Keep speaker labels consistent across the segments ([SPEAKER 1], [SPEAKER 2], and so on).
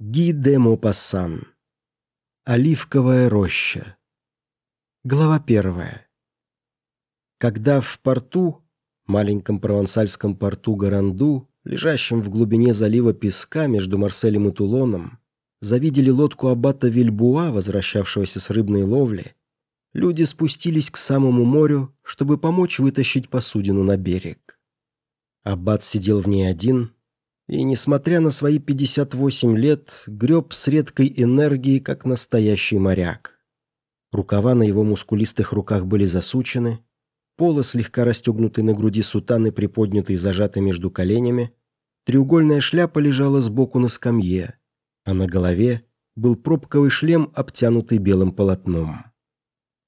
[SPEAKER 1] Ги де Мопассан. Оливковая роща. Глава первая. Когда в порту, маленьком провансальском порту Гаранду, лежащем в глубине залива песка между Марселем и Тулоном, завидели лодку аббата Вильбуа, возвращавшегося с рыбной ловли, люди спустились к самому морю, чтобы помочь вытащить посудину на берег. Аббат сидел в ней один, и, несмотря на свои 58 лет, греб с редкой энергией, как настоящий моряк. Рукава на его мускулистых руках были засучены, полы слегка расстегнуты на груди сутаны, приподняты и зажаты между коленями, треугольная шляпа лежала сбоку на скамье, а на голове был пробковый шлем, обтянутый белым полотном.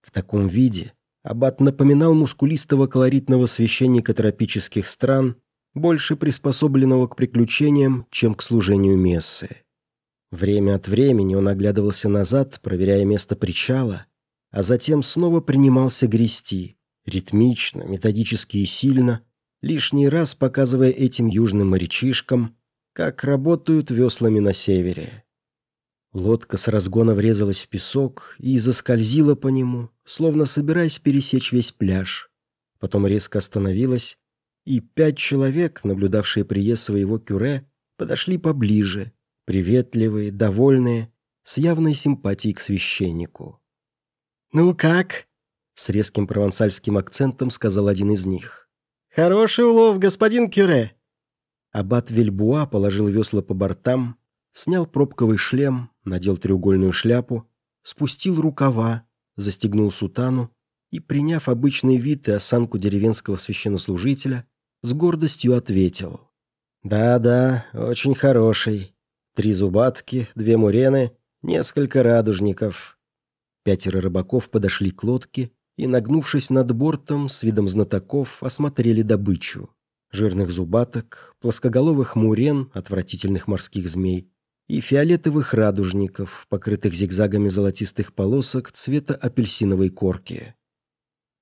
[SPEAKER 1] В таком виде аббат напоминал мускулистого колоритного священника тропических стран, больше приспособленного к приключениям, чем к служению мессы. Время от времени он оглядывался назад, проверяя место причала, а затем снова принимался грести, ритмично, методически и сильно, лишний раз показывая этим южным морячишкам, как работают веслами на севере. Лодка с разгона врезалась в песок и заскользила по нему, словно собираясь пересечь весь пляж. Потом резко остановилась и пять человек, наблюдавшие приезд своего кюре, подошли поближе, приветливые, довольные, с явной симпатией к священнику.
[SPEAKER 2] «Ну как?»
[SPEAKER 1] — с резким провансальским акцентом сказал один из них.
[SPEAKER 2] «Хороший улов, господин кюре!»
[SPEAKER 1] Аббат Вильбуа положил весла по бортам, снял пробковый шлем, надел треугольную шляпу, спустил рукава, застегнул сутану и, приняв обычный вид и осанку деревенского священнослужителя, с гордостью ответил. «Да-да, очень хороший. Три зубатки, две мурены, несколько радужников». Пятеро рыбаков подошли к лодке и, нагнувшись над бортом, с видом знатоков осмотрели добычу. Жирных зубаток, плоскоголовых мурен, отвратительных морских змей и фиолетовых радужников, покрытых зигзагами золотистых полосок цвета апельсиновой корки.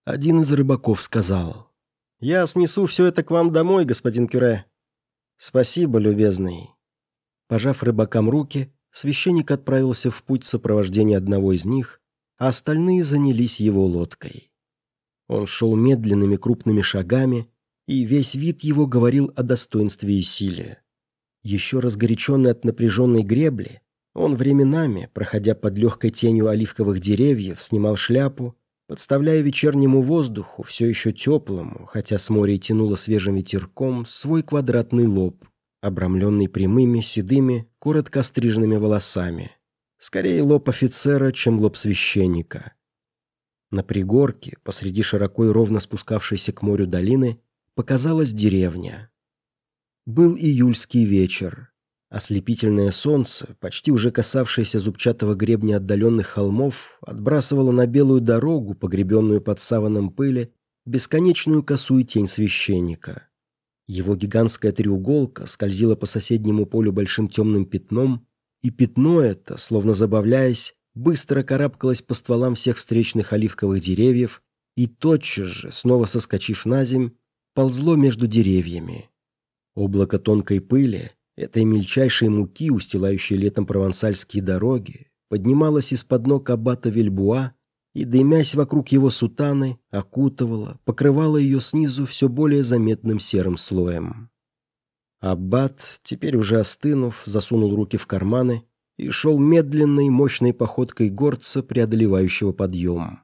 [SPEAKER 1] Один из рыбаков сказал –
[SPEAKER 2] я снесу все это к вам домой, господин Кюре».
[SPEAKER 1] «Спасибо, любезный». Пожав рыбакам руки, священник отправился в путь в сопровождении одного из них, а остальные занялись его лодкой. Он шел медленными крупными шагами, и весь вид его говорил о достоинстве и силе. Еще разгоряченный от напряженной гребли, он временами, проходя под легкой тенью оливковых деревьев, снимал шляпу подставляя вечернему воздуху, все еще теплому, хотя с моря тянуло свежим ветерком, свой квадратный лоб, обрамленный прямыми, седыми, коротко стриженными волосами. Скорее лоб офицера, чем лоб священника. На пригорке, посреди широко и ровно спускавшейся к морю долины, показалась деревня. Был июльский вечер. Ослепительное солнце, почти уже касавшееся зубчатого гребня отдаленных холмов, отбрасывало на белую дорогу, погребенную под саваном пыли, бесконечную косую тень священника. Его гигантская треуголка скользила по соседнему полю большим темным пятном, и пятно это, словно забавляясь, быстро карабкалось по стволам всех встречных оливковых деревьев и тотчас же, снова соскочив на земь, ползло между деревьями. Облако тонкой пыли — этой мельчайшей муки, устилающей летом провансальские дороги, поднималась из-под ног аббата Вильбуа и, дымясь вокруг его сутаны, окутывала, покрывала ее снизу все более заметным серым слоем. Аббат, теперь уже остынув, засунул руки в карманы и шел медленной, мощной походкой горца, преодолевающего подъем.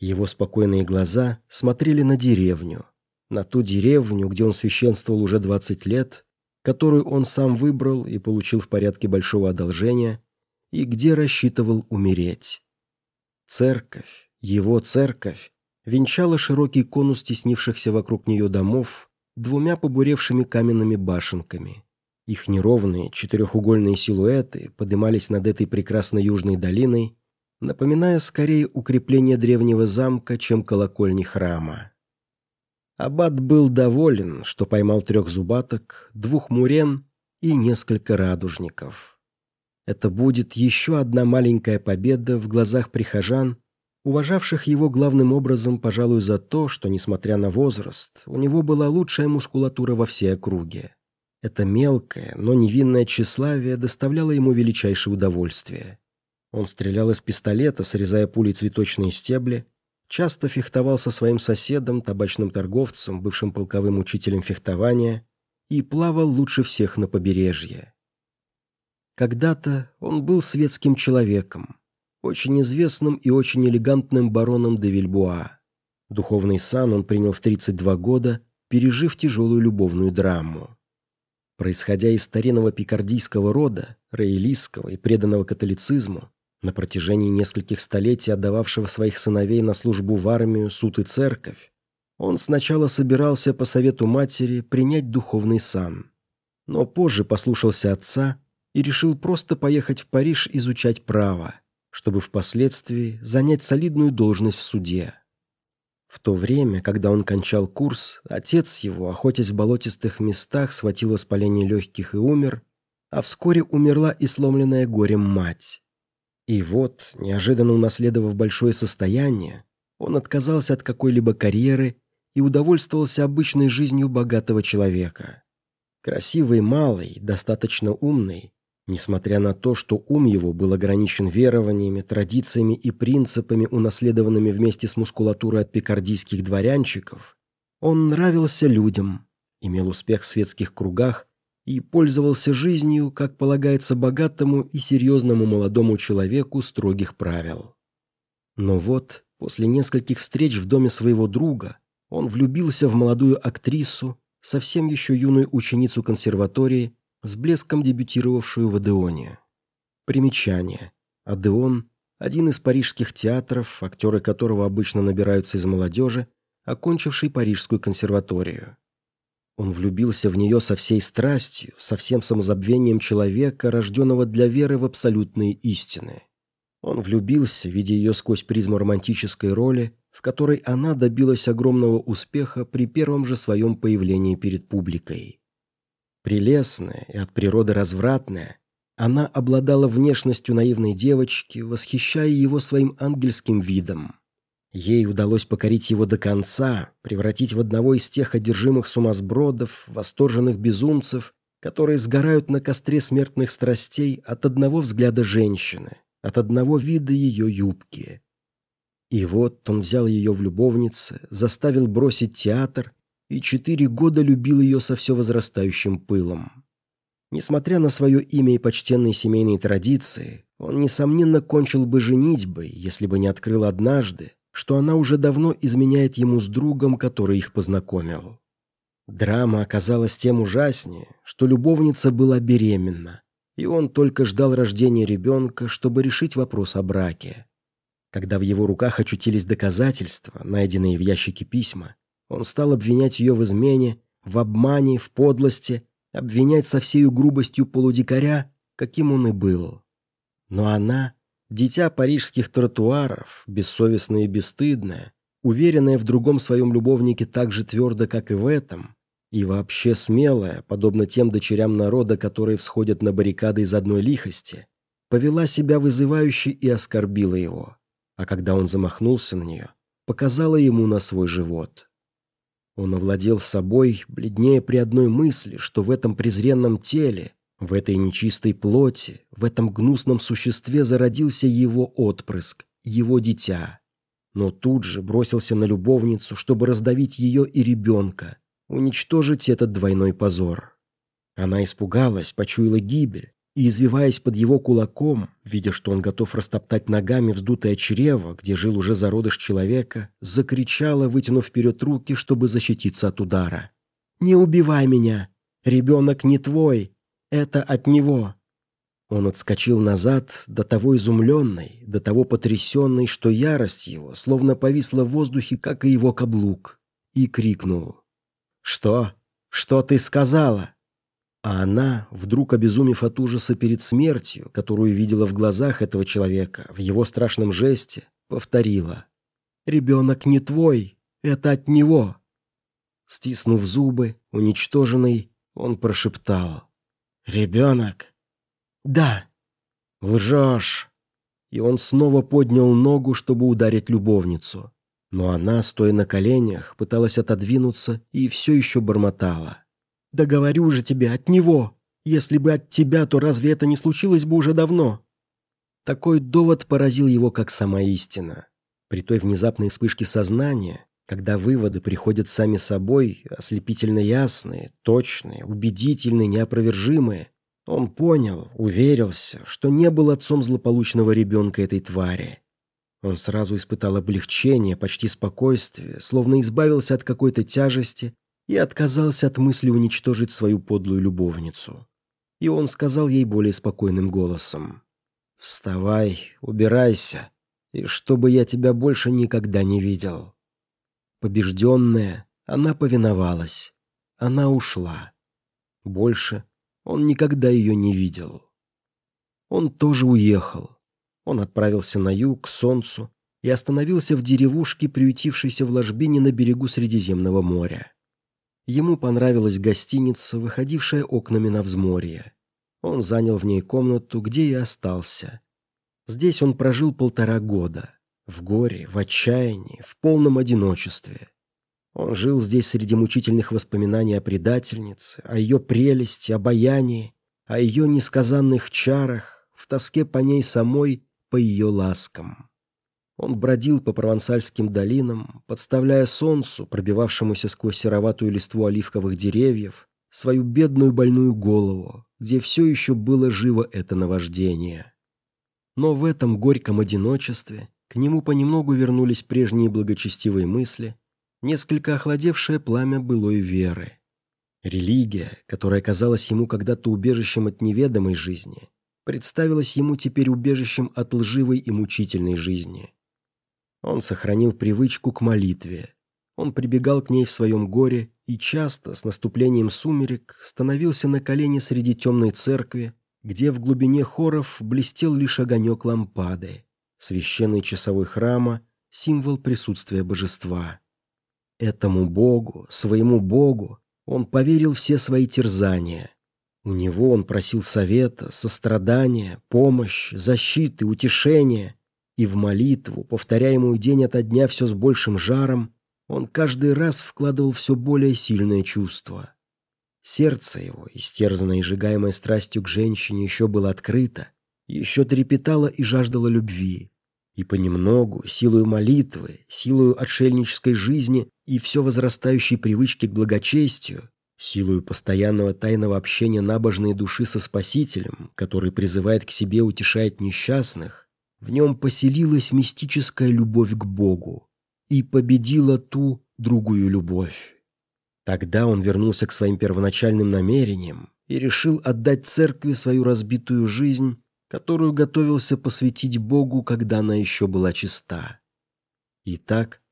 [SPEAKER 1] Его спокойные глаза смотрели на деревню, на ту деревню, где он священствовал уже двадцать лет, которую он сам выбрал и получил в порядке большого одолжения, и где рассчитывал умереть. Церковь, его церковь, венчала широкий конус теснившихся вокруг нее домов двумя побуревшими каменными башенками. Их неровные четырехугольные силуэты подымались над этой прекрасной южной долиной, напоминая скорее укрепление древнего замка, чем колокольни храма. Аббат был доволен, что поймал трех зубаток, двух мурен и несколько радужников. Это будет еще одна маленькая победа в глазах прихожан, уважавших его главным образом, пожалуй, за то, что, несмотря на возраст, у него была лучшая мускулатура во всей округе. Это мелкое, но невинное тщеславие доставляло ему величайшее удовольствие. Он стрелял из пистолета, срезая пулей цветочные стебли, часто фехтовал со своим соседом, табачным торговцем, бывшим полковым учителем фехтования, и плавал лучше всех на побережье. Когда-то он был светским человеком, очень известным и очень элегантным бароном де Вильбуа. Духовный сан он принял в 32 года, пережив тяжелую любовную драму. Происходя из старинного пикардийского рода, роялистского и преданного католицизму, на протяжении нескольких столетий отдававшего своих сыновей на службу в армию, суд и церковь, он сначала собирался по совету матери принять духовный сан, но позже послушался отца и решил просто поехать в Париж изучать право, чтобы впоследствии занять солидную должность в суде. В то время, когда он кончал курс, отец его, охотясь в болотистых местах, схватил воспаление легких и умер, а вскоре умерла и сломленная горем мать. И вот, неожиданно унаследовав большое состояние, он отказался от какой-либо карьеры и удовольствовался обычной жизнью богатого человека. Красивый малый, достаточно умный, Несмотря на то, что ум его был ограничен верованиями, традициями и принципами, унаследованными вместе с мускулатурой от пикардийских дворянчиков, он нравился людям, имел успех в светских кругах и пользовался жизнью, как полагается богатому и серьезному молодому человеку строгих правил. Но вот, после нескольких встреч в доме своего друга, он влюбился в молодую актрису, совсем еще юную ученицу консерватории, с блеском дебютировавшую в Адеоне. Примечание. Адеон – один из парижских театров, актеры которого обычно набираются из молодежи, окончивший Парижскую консерваторию. Он влюбился в нее со всей страстью, со всем самозабвением человека, рожденного для веры в абсолютные истины. Он влюбился, видя ее сквозь призму романтической роли, в которой она добилась огромного успеха при первом же своем появлении перед публикой. Прелестная и от природы развратная, она обладала внешностью наивной девочки, восхищая его своим ангельским видом. Ей удалось покорить его до конца, превратить в одного из тех одержимых сумасбродов, восторженных безумцев, которые сгорают на костре смертных страстей от одного взгляда женщины, от одного вида ее юбки. И вот он взял ее в любовницы, заставил бросить театр и четыре года любил ее со все возрастающим пылом. Несмотря на свое имя и почтенные семейные традиции, он, несомненно, кончил бы женитьбой, если бы не открыл однажды, что она уже давно изменяет ему с другом, который их познакомил. Драма оказалась тем ужаснее, что любовница была беременна, и он только ждал рождения ребенка, чтобы решить вопрос о браке. Когда в его руках очутились доказательства, найденные в ящике письма, он стал обвинять ее в измене, в обмане, в подлости, обвинять со всей грубостью полудикаря, каким он и был. Но она, дитя парижских тротуаров, бессовестная и бесстыдная, уверенная в другом своем любовнике так же твердо, как и в этом, и вообще смелая, подобно тем дочерям народа, которые всходят на баррикады из одной лихости, повела себя вызывающе и оскорбила его, а когда он замахнулся на нее, показала ему на свой живот. Он овладел собой, бледнее при одной мысли, что в этом презренном теле, в этой нечистой плоти, в этом гнусном существе зародился его отпрыск, его дитя. Но тут же бросился на любовницу, чтобы раздавить ее и ребенка, уничтожить этот двойной позор. Она испугалась, почуяла гибель, и, извиваясь под его кулаком, видя, что он готов растоптать ногами вздутое чрево, где жил уже зародыш человека, закричала, вытянув вперед руки, чтобы защититься от удара. «Не убивай меня! Ребенок не твой! Это от него!» Он отскочил назад, до того изумленный, до того потрясенный, что ярость его словно повисла в воздухе, как и его каблук, и крикнул. «Что? Что ты сказала?» А она, вдруг обезумев от ужаса перед смертью, которую видела в глазах этого человека, в его страшном жесте, повторила. «Ребенок не твой, это от него». Стиснув зубы, уничтоженный, он прошептал. «Ребенок?» «Да». «Лжешь!» И он снова поднял ногу, чтобы ударить любовницу. Но она, стоя на коленях, пыталась отодвинуться и все еще бормотала.
[SPEAKER 2] Да говорю же тебе, от него. Если бы от тебя, то разве это не случилось бы уже давно?»
[SPEAKER 1] Такой довод поразил его, как сама истина. При той внезапной вспышке сознания, когда выводы приходят сами собой, ослепительно ясные, точные, убедительные, неопровержимые, он понял, уверился, что не был отцом злополучного ребенка этой твари. Он сразу испытал облегчение, почти спокойствие, словно избавился от какой-то тяжести и отказался от мысли уничтожить свою подлую любовницу. И он сказал ей более спокойным голосом. «Вставай, убирайся, и чтобы я тебя больше никогда не видел». Побежденная, она повиновалась. Она ушла. Больше он никогда ее не видел. Он тоже уехал. Он отправился на юг, к солнцу, и остановился в деревушке, приютившейся в ложбине на берегу Средиземного моря. Ему понравилась гостиница, выходившая окнами на взморье. Он занял в ней комнату, где и остался. Здесь он прожил полтора года. В горе, в отчаянии, в полном одиночестве. Он жил здесь среди мучительных воспоминаний о предательнице, о ее прелести, обаянии, о ее несказанных чарах, в тоске по ней самой, по ее ласкам. Он бродил по провансальским долинам, подставляя солнцу, пробивавшемуся сквозь сероватую листву оливковых деревьев, свою бедную больную голову, где все еще было живо это наваждение. Но в этом горьком одиночестве к нему понемногу вернулись прежние благочестивые мысли, несколько охладевшее пламя былой веры. Религия, которая казалась ему когда-то убежищем от неведомой жизни, представилась ему теперь убежищем от лживой и мучительной жизни. Он сохранил привычку к молитве. Он прибегал к ней в своем горе и часто, с наступлением сумерек, становился на колени среди темной церкви, где в глубине хоров блестел лишь огонек лампады, священный часовой храма, символ присутствия божества. Этому Богу, своему Богу, он поверил все свои терзания. У него он просил совета, сострадания, помощи, защиты, утешения. И в молитву, повторяемую день ото дня все с большим жаром, он каждый раз вкладывал все более сильное чувство. Сердце его, истерзанное и сжигаемое страстью к женщине, еще было открыто, еще трепетало и жаждало любви. И понемногу, силою молитвы, силою отшельнической жизни и все возрастающей привычки к благочестию, силою постоянного тайного общения набожной души со Спасителем, который призывает к себе утешать несчастных, в нем поселилась мистическая любовь к Богу и победила ту другую любовь. Тогда он вернулся к своим первоначальным намерениям и решил отдать церкви свою разбитую жизнь которую готовился посвятить Богу, когда она еще была чиста. Итак,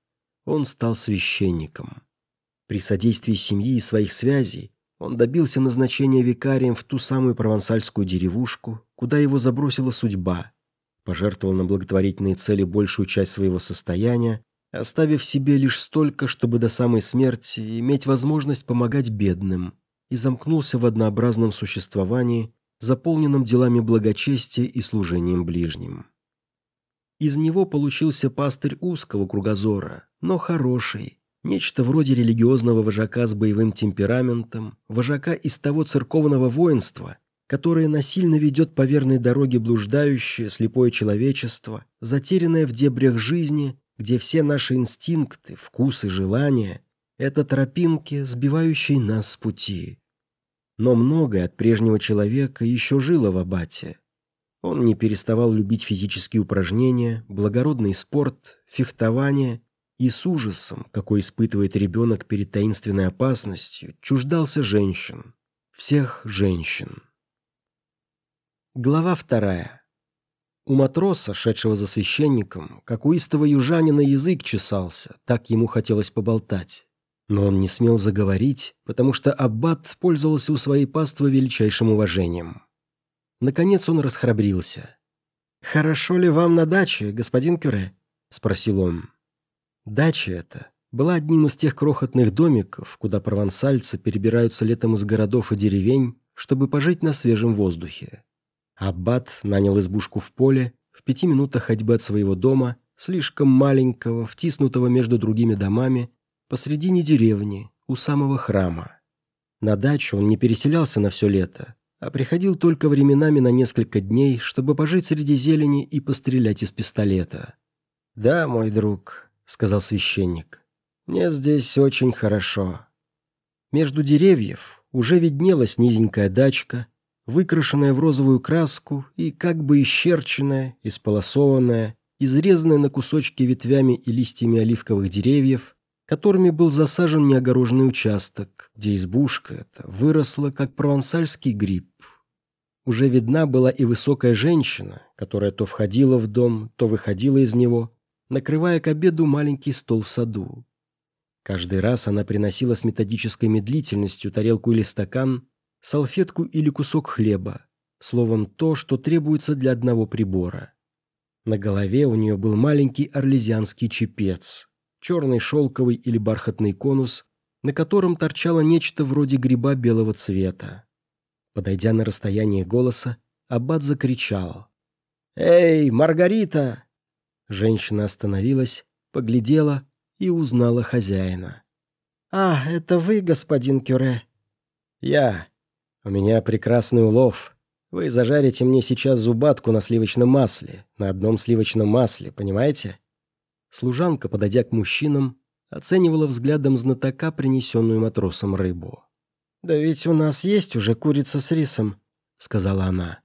[SPEAKER 1] он стал священником. При содействии семьи и своих связей он добился назначения викарием в ту самую провансальскую деревушку, куда его забросила судьба, пожертвовал на благотворительные цели большую часть своего состояния, оставив себе лишь столько, чтобы до самой смерти иметь возможность помогать бедным, и замкнулся в однообразном существовании, заполненном делами благочестия и служением ближним. Из него получился пастырь узкого кругозора, но хороший, нечто вроде религиозного вожака с боевым темпераментом, вожака из того церковного воинства, которое насильно ведет по верной дороге блуждающее, слепое человечество, затерянное в дебрях жизни, где все наши инстинкты, вкусы, желания — это тропинки, сбивающие нас с пути. Но многое от прежнего человека еще жило в Абате. Он не переставал любить физические упражнения, благородный спорт, фехтование и с ужасом, какой испытывает ребенок перед таинственной опасностью, чуждался женщин. Всех женщин. Глава вторая. У матроса, шедшего за священником, как у истого южанина язык чесался, так ему хотелось поболтать. Но он не смел заговорить, потому что аббат пользовался у своей паствы величайшим уважением. Наконец он расхрабрился. «Хорошо ли вам на даче, господин Кюре?» — спросил он. Дача эта была одним из тех крохотных домиков, куда провансальцы перебираются летом из городов и деревень, чтобы пожить на свежем воздухе. Аббат нанял избушку в поле, в пяти минутах ходьбы от своего дома, слишком маленького, втиснутого между другими домами, посредине деревни, у самого храма. На дачу он не переселялся на все лето, а приходил только временами на несколько дней, чтобы пожить среди зелени и пострелять из пистолета. «Да, мой друг», — сказал священник, — «мне здесь очень хорошо». Между деревьев уже виднелась низенькая дачка, выкрашенная в розовую краску и как бы исчерченная, исполосованная, изрезанная на кусочки ветвями и листьями оливковых деревьев, которыми был засажен неогороженный участок, где избушка эта выросла, как провансальский гриб. Уже видна была и высокая женщина, которая то входила в дом, то выходила из него, накрывая к обеду маленький стол в саду. Каждый раз она приносила с методической медлительностью тарелку или стакан, салфетку или кусок хлеба, словом, то, что требуется для одного прибора. На голове у нее был маленький орлезианский чепец, черный шелковый или бархатный конус, на котором торчало нечто вроде гриба белого цвета. Подойдя на расстояние голоса, Аббат закричал. «Эй, Маргарита!» Женщина остановилась, поглядела и узнала хозяина.
[SPEAKER 2] «А, это вы, господин Кюре?»
[SPEAKER 1] «Я. У меня прекрасный улов. Вы зажарите мне сейчас зубатку на сливочном масле, на одном сливочном масле, понимаете?» Служанка, подойдя к мужчинам, оценивала взглядом знатока принесенную матросом рыбу.
[SPEAKER 2] «Да ведь у нас есть уже курица с рисом», — сказала она.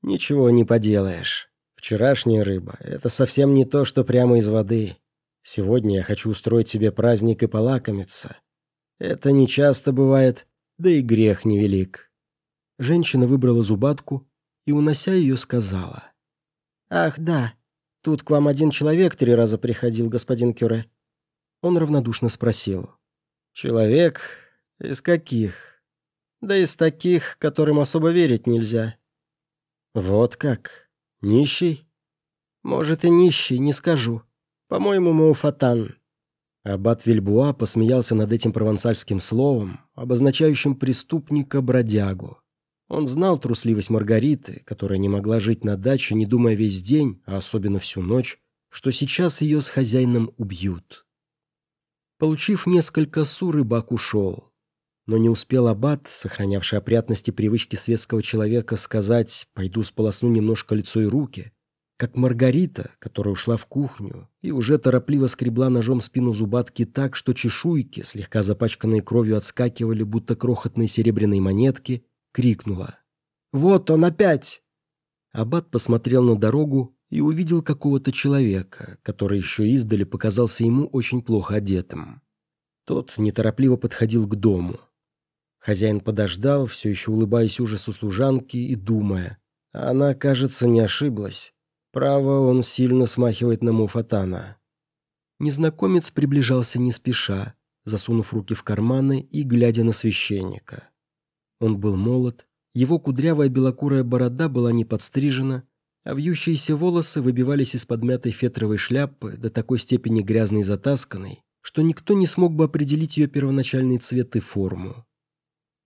[SPEAKER 1] «Ничего не поделаешь. Вчерашняя рыба — это совсем не то, что прямо из воды. Сегодня я хочу устроить себе праздник и полакомиться. Это не часто бывает, да и грех невелик». Женщина выбрала зубатку и, унося ее, сказала.
[SPEAKER 2] «Ах, да, Тут к вам один человек три раза приходил, господин Кюре».
[SPEAKER 1] Он равнодушно спросил. «Человек? Из каких?» «Да из таких, которым особо верить нельзя». «Вот как? Нищий?»
[SPEAKER 2] «Может, и нищий, не скажу. По-моему, Мауфатан».
[SPEAKER 1] Аббат Вильбуа посмеялся над этим провансальским словом, обозначающим преступника-бродягу. Он знал трусливость Маргариты, которая не могла жить на даче, не думая весь день, а особенно всю ночь, что сейчас ее с хозяином убьют. Получив несколько су, рыбак ушел. Но не успел аббат, сохранявший опрятность и привычки светского человека, сказать «пойду сполосну немножко лицо и руки», как Маргарита, которая ушла в кухню и уже торопливо скребла ножом спину зубатки так, что чешуйки, слегка запачканные кровью, отскакивали, будто крохотные серебряные монетки, крикнула. «Вот он опять!» Аббат посмотрел на дорогу и увидел какого-то человека, который еще издали показался ему очень плохо одетым. Тот неторопливо подходил к дому. Хозяин подождал, все еще улыбаясь ужасу служанки и думая. Она, кажется, не ошиблась. Право, он сильно смахивает на Муфатана. Незнакомец приближался не спеша, засунув руки в карманы и глядя на священника. Он был молод, его кудрявая белокурая борода была не подстрижена, а вьющиеся волосы выбивались из подмятой фетровой шляпы до такой степени грязной и затасканной, что никто не смог бы определить ее первоначальный цвет и форму.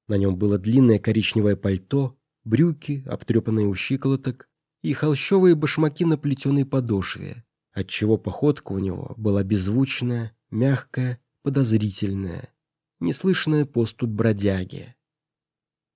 [SPEAKER 1] На нем было длинное коричневое пальто, брюки, обтрепанные у щиколоток, и холщовые башмаки на плетеной подошве, отчего походка у него была беззвучная, мягкая, подозрительная, неслышная постуд бродяги.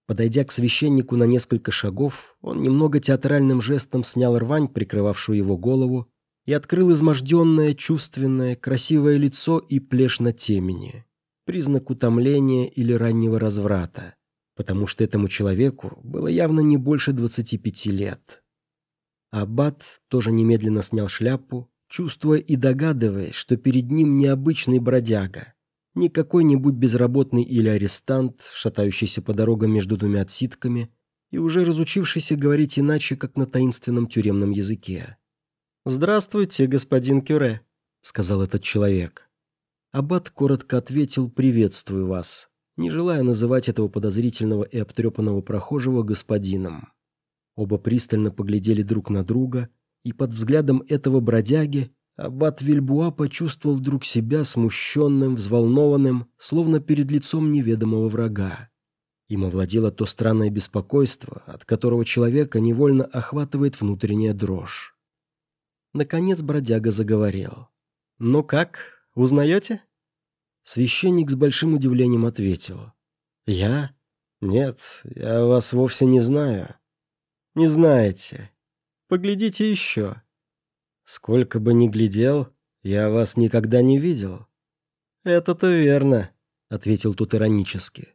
[SPEAKER 1] Подойдя к священнику на несколько шагов, он немного театральным жестом снял рвань, прикрывавшую его голову, и открыл изможденное, чувственное, красивое лицо и плешь на темени. Признак утомления или раннего разврата, потому что этому человеку было явно не больше 25 лет. Аббат тоже немедленно снял шляпу, чувствуя и догадываясь, что перед ним необычный бродяга, не какой-нибудь безработный или арестант, шатающийся по дорогам между двумя отсидками и уже разучившийся говорить иначе, как на таинственном тюремном языке. «Здравствуйте, господин Кюре», — сказал этот человек. Аббат коротко ответил «приветствую вас», не желая называть этого подозрительного и обтрепанного прохожего господином. Оба пристально поглядели друг на друга, и под взглядом этого бродяги Аббат Вильбуа почувствовал вдруг себя смущенным, взволнованным, словно перед лицом неведомого врага. Им овладело то странное беспокойство, от которого человека невольно охватывает внутренняя дрожь. Наконец бродяга заговорил. «Ну как, узнаете?» Священник с большим удивлением ответил. «Я? Нет, я вас вовсе не знаю». «Не знаете. Поглядите еще». «Сколько бы ни глядел, я вас никогда не видел». «Это-то верно», — ответил тут иронически.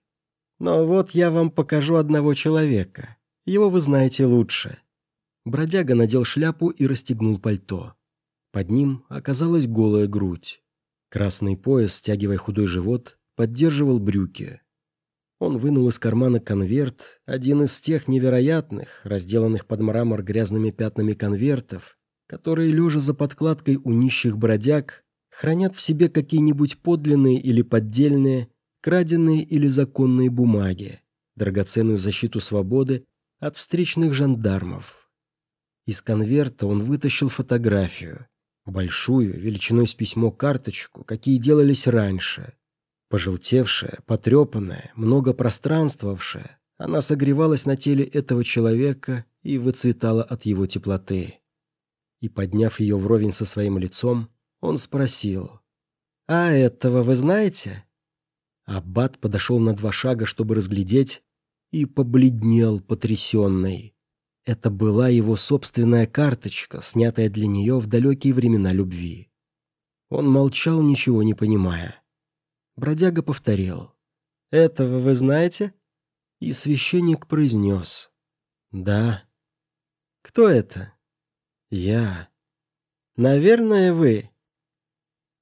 [SPEAKER 1] «Но вот я вам покажу одного человека. Его вы знаете лучше». Бродяга надел шляпу и расстегнул пальто. Под ним оказалась голая грудь. Красный пояс, стягивая худой живот, поддерживал брюки. Он вынул из кармана конверт, один из тех невероятных, разделанных под мрамор грязными пятнами конвертов, которые, лежа за подкладкой у нищих бродяг, хранят в себе какие-нибудь подлинные или поддельные, краденные или законные бумаги, драгоценную защиту свободы от встречных жандармов. Из конверта он вытащил фотографию, большую, величиной с письмо карточку, какие делались раньше. Пожелтевшая, потрепанная, много пространствовавшая, она согревалась на теле этого человека и выцветала от его теплоты. И, подняв ее вровень со своим лицом, он спросил. «А этого вы знаете?» Аббат подошел на два шага, чтобы разглядеть, и побледнел, потрясенный. Это была его собственная карточка, снятая для нее в далекие времена любви. Он молчал, ничего не понимая. Бродяга повторил. «Этого вы знаете?» И священник произнес. «Да». «Кто это?» «Я». «Наверное, вы».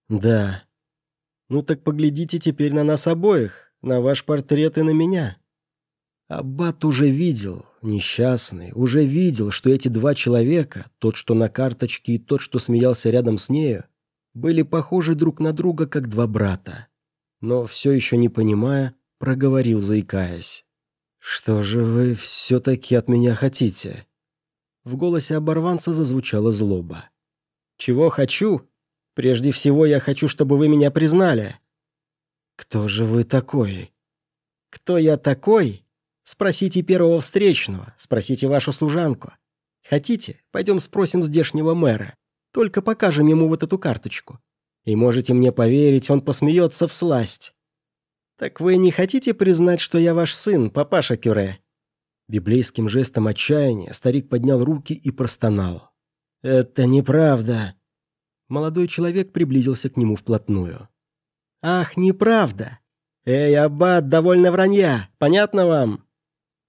[SPEAKER 1] «Да». «Ну так поглядите теперь на нас обоих, на ваш портрет и на меня». Аббат уже видел, несчастный, уже видел, что эти два человека, тот, что на карточке, и тот, что смеялся рядом с нею, были похожи друг на друга, как два брата. Но все еще не понимая, проговорил, заикаясь. «Что же вы все-таки от меня хотите?» В голосе оборванца зазвучала злоба. «Чего хочу? Прежде всего я хочу, чтобы вы меня признали». «Кто же вы такой?» «Кто я такой?» Спросите первого встречного, спросите вашу служанку. Хотите, пойдем спросим здешнего мэра. Только покажем ему вот эту карточку. И можете мне поверить, он посмеется в сласть. Так вы не хотите признать, что я ваш сын, папаша Кюре?» Библейским жестом отчаяния старик поднял руки и простонал. «Это неправда!» Молодой человек приблизился к нему вплотную. «Ах, неправда! Эй, аббат, довольно вранья! Понятно вам?»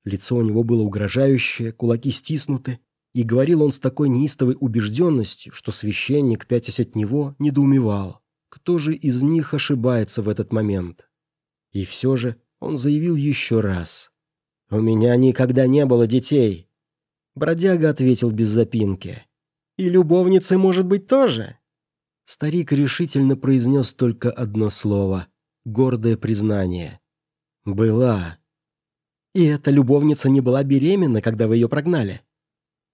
[SPEAKER 1] Лицо у него было угрожающее, кулаки стиснуты, и говорил он с такой неистовой убежденностью, что священник, пятясь от него, недоумевал, кто же из них ошибается в этот момент. И все же он заявил еще раз. «У меня никогда не было детей». Бродяга ответил без запинки. «И любовницы, может быть, тоже?» Старик решительно произнес только одно слово — гордое признание. «Была». «И эта любовница не была беременна, когда вы ее прогнали?»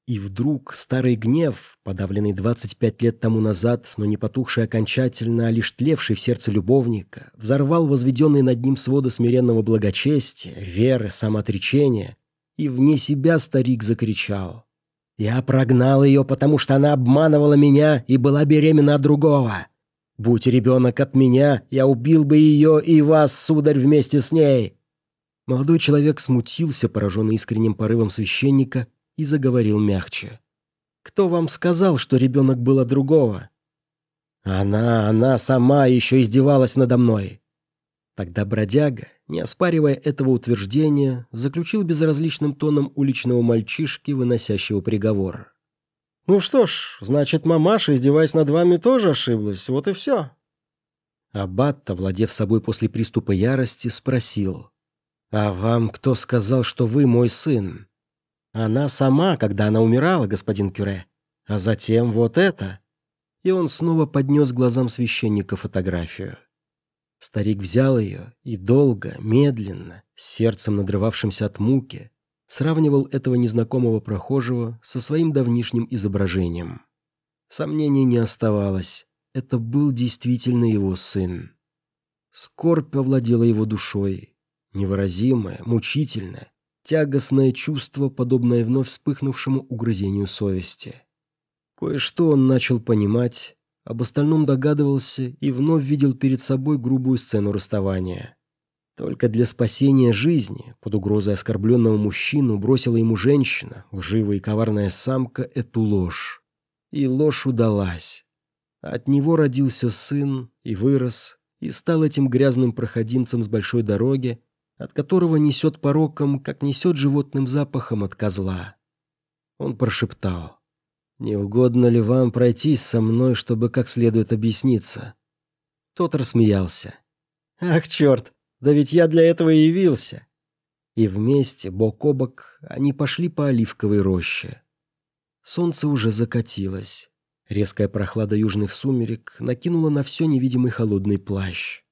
[SPEAKER 1] И вдруг старый гнев, подавленный 25 лет тому назад, но не потухший окончательно, а лишь тлевший в сердце любовника, взорвал возведенные над ним своды смиренного благочестия, веры, самоотречения, и вне себя старик закричал. «Я прогнал ее, потому что она обманывала меня и была беременна от другого. Будь ребенок от меня, я убил бы ее и вас, сударь, вместе с ней». Молодой человек смутился, пораженный искренним порывом священника, и заговорил мягче. «Кто вам сказал, что ребенок был другого?» «Она, она сама еще издевалась надо мной». Тогда бродяга, не оспаривая этого утверждения, заключил безразличным тоном уличного мальчишки, выносящего приговор. «Ну что ж, значит, мамаша, издеваясь над вами, тоже ошиблась, вот и все». Аббат, овладев собой после приступа ярости, спросил. «А вам кто сказал, что вы мой сын?» Она сама, когда она умирала, господин Кюре. А затем вот это. И он снова поднес глазам священника фотографию. Старик взял ее и долго, медленно, сердцем надрывавшимся от муки, сравнивал этого незнакомого прохожего со своим давнишним изображением. Сомнений не оставалось. Это был действительно его сын. Скорбь овладела его душой, невыразимая, мучительная, Тягостное чувство, подобное вновь вспыхнувшему угрызению совести. Кое-что он начал понимать, об остальном догадывался и вновь видел перед собой грубую сцену расставания. Только для спасения жизни под угрозой оскорбленного мужчину бросила ему женщина, лживая и коварная самка, эту ложь. И ложь удалась. От него родился сын и вырос, и стал этим грязным проходимцем с большой дороги, от которого несет пороком, как несет животным запахом от козла. Он прошептал. «Не угодно ли вам пройтись со мной, чтобы как следует объясниться?» Тот рассмеялся. «Ах, черт, да ведь я для этого и явился!» И вместе, бок о бок, они пошли по оливковой роще. Солнце уже закатилось. Резкая прохлада южных сумерек накинула на все невидимый холодный плащ.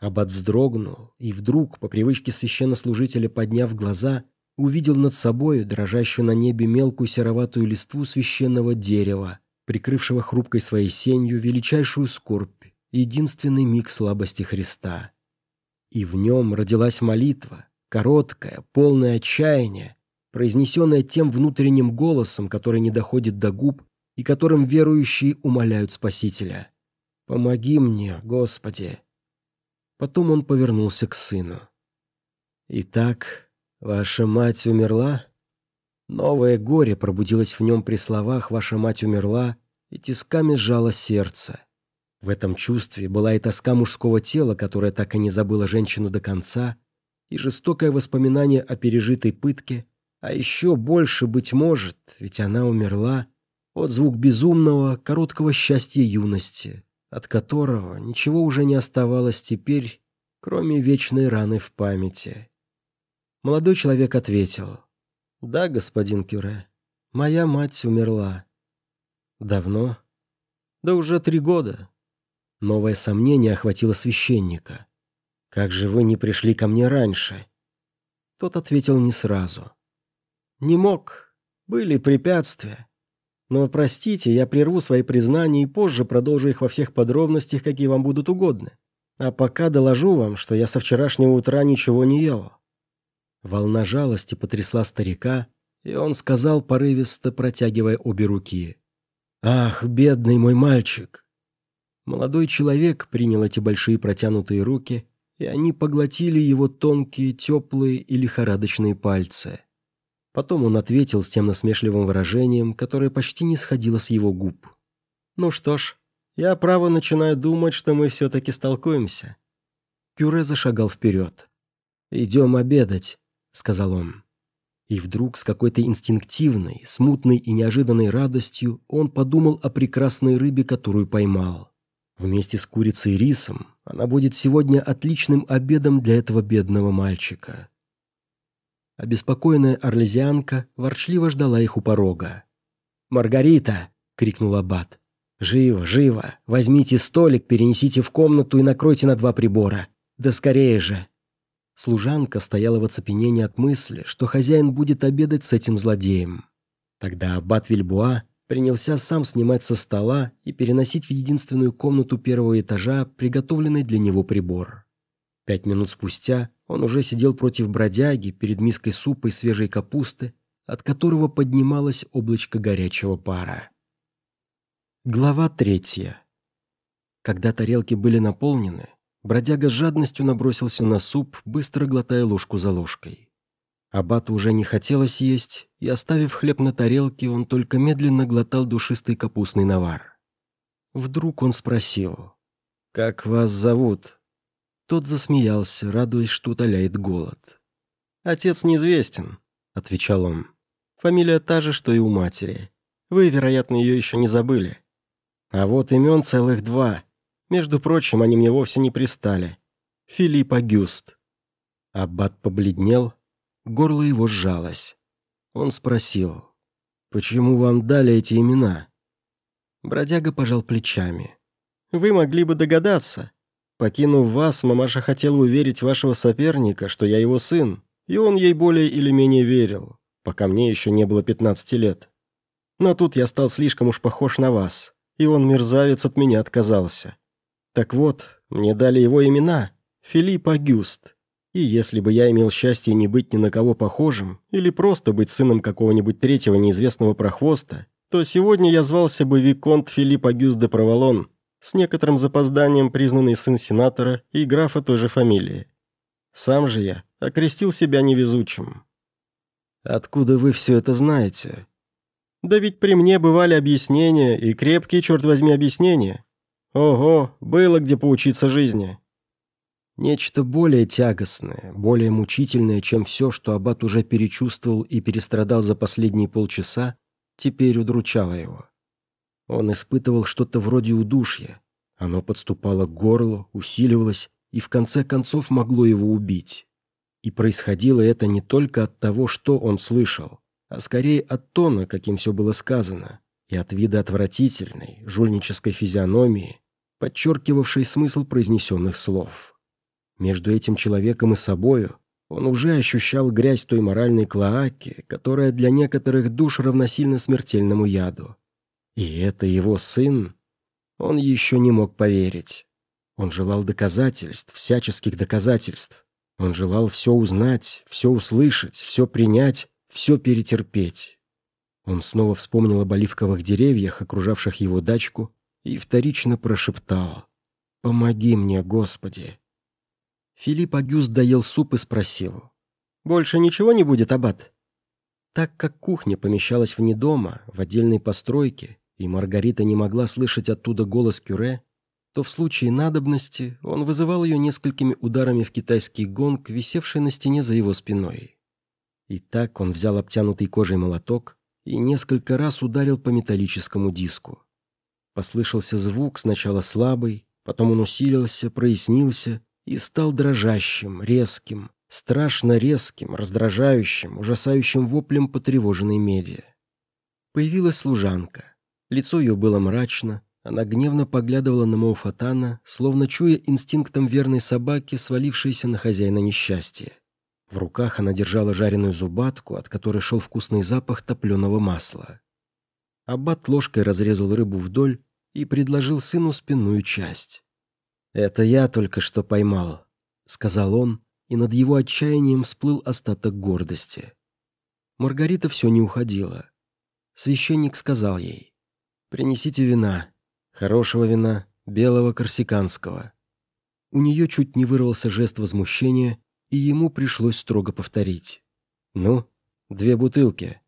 [SPEAKER 1] Аббат вздрогнул и вдруг, по привычке священнослужителя подняв глаза, увидел над собою дрожащую на небе мелкую сероватую листву священного дерева, прикрывшего хрупкой своей сенью величайшую скорбь, единственный миг слабости Христа. И в нем родилась молитва, короткая, полная отчаяния, произнесенная тем внутренним голосом, который не доходит до губ и которым верующие умоляют Спасителя. «Помоги мне, Господи!» Потом он повернулся к сыну. «Итак, «Ваша мать умерла?» Новое горе пробудилось в нем при словах «Ваша мать умерла» и тисками сжало сердце. В этом чувстве была и тоска мужского тела, которое так и не забыло женщину до конца, и жестокое воспоминание о пережитой пытке, а еще больше, быть может, ведь она умерла, от звук безумного, короткого счастья юности, от которого ничего уже не оставалось теперь, кроме вечной раны в памяти. Молодой человек ответил. «Да, господин Кюре, моя мать умерла». «Давно?» «Да уже три года». Новое сомнение охватило священника. «Как же вы не пришли ко мне раньше?» Тот ответил не сразу. «Не мог. Были препятствия. Но, простите, я прерву свои признания и позже продолжу их во всех подробностях, какие вам будут угодны. А пока доложу вам, что я со вчерашнего утра ничего не ел. Волна жалости потрясла старика, и он сказал порывисто, протягивая обе руки. «Ах, бедный мой мальчик!» Молодой человек принял эти большие протянутые руки, и они поглотили его тонкие, теплые и лихорадочные пальцы. Потом он ответил с тем насмешливым выражением, которое почти не сходило с его губ. «Ну что ж, я право начинаю думать, что мы все-таки столкуемся». Кюре зашагал вперед. «Идем обедать», — сказал он. И вдруг с какой-то инстинктивной, смутной и неожиданной радостью он подумал о прекрасной рыбе, которую поймал. Вместе с курицей и рисом она будет сегодня отличным обедом для этого бедного мальчика. Обеспокоенная орлезианка ворчливо ждала их у порога. «Маргарита!» — крикнул Аббат. «Живо, живо! Возьмите столик, перенесите в комнату и накройте на два прибора. Да скорее же!» Служанка стояла в оцепенении от мысли, что хозяин будет обедать с этим злодеем. Тогда аббат Вильбуа принялся сам снимать со стола и переносить в единственную комнату первого этажа приготовленный для него прибор. Пять минут спустя он уже сидел против бродяги перед миской супа и свежей капусты, от которого поднималось облачко горячего пара. Глава третья. Когда тарелки были наполнены, Бродяга с жадностью набросился на суп, быстро глотая ложку за ложкой. Абату уже не хотелось есть, и, оставив хлеб на тарелке, он только медленно глотал душистый капустный навар. Вдруг он спросил, «Как вас зовут?» Тот засмеялся, радуясь, что утоляет голод. «Отец неизвестен», — отвечал он. «Фамилия та же, что и у матери. Вы, вероятно, ее еще не забыли. А вот имен целых два — между прочим, они мне вовсе не пристали. Филипп Агюст. Аббат побледнел, горло его сжалось. Он спросил, «Почему вам дали эти имена?» Бродяга пожал плечами. «Вы могли бы догадаться. Покинув вас, мамаша хотела уверить вашего соперника, что я его сын, и он ей более или менее верил, пока мне еще не было 15 лет. Но тут я стал слишком уж похож на вас, и он, мерзавец, от меня отказался. Так вот, мне дали его имена – Филипп Агюст. И если бы я имел счастье не быть ни на кого похожим, или просто быть сыном какого-нибудь третьего неизвестного прохвоста, то сегодня я звался бы Виконт Филипп Агюст де Проволон, с некоторым запозданием признанный сын сенатора и графа той же фамилии. Сам же я окрестил себя невезучим. Откуда вы все это знаете? Да ведь при мне бывали объяснения, и крепкие, черт возьми, объяснения. Ого, было где поучиться жизни. Нечто более тягостное, более мучительное, чем все, что Аббат уже перечувствовал и перестрадал за последние полчаса, теперь удручало его. Он испытывал что-то вроде удушья. Оно подступало к горлу, усиливалось и в конце концов могло его убить. И происходило это не только от того, что он слышал, а скорее от тона, каким все было сказано, и от вида отвратительной, жульнической физиономии, подчеркивавшей смысл произнесенных слов. Между этим человеком и собою он уже ощущал грязь той моральной клоаки, которая для некоторых душ равносильна смертельному яду. И это его сын? Он еще не мог поверить. Он желал доказательств, всяческих доказательств. Он желал все узнать, все услышать, все принять, все перетерпеть. Он снова вспомнил об оливковых деревьях, окружавших его дачку, и вторично прошептал «Помоги мне, Господи!». Филипп Агюст доел суп и спросил «Больше ничего не будет, Аббат?» Так как кухня помещалась вне дома, в отдельной постройке, и Маргарита не могла слышать оттуда голос Кюре, то в случае надобности он вызывал ее несколькими ударами в китайский гонг, висевший на стене за его спиной. И так он взял обтянутый кожей молоток и несколько раз ударил по металлическому диску. Послышался звук, сначала слабый, потом он усилился, прояснился и стал дрожащим, резким, страшно резким, раздражающим, ужасающим воплем потревоженной меди. Появилась служанка. Лицо ее было мрачно, она гневно поглядывала на Мауфатана, словно чуя инстинктом верной собаки, свалившейся на хозяина несчастья. В руках она держала жареную зубатку, от которой шел вкусный запах топленого масла. Аббат ложкой разрезал рыбу вдоль и предложил сыну спинную часть. «Это я только что поймал», — сказал он, и над его отчаянием всплыл остаток гордости. Маргарита все не уходила. Священник сказал ей, «Принесите вина, хорошего вина, белого корсиканского». У нее чуть не вырвался жест возмущения, и ему пришлось строго повторить. «Ну, две бутылки».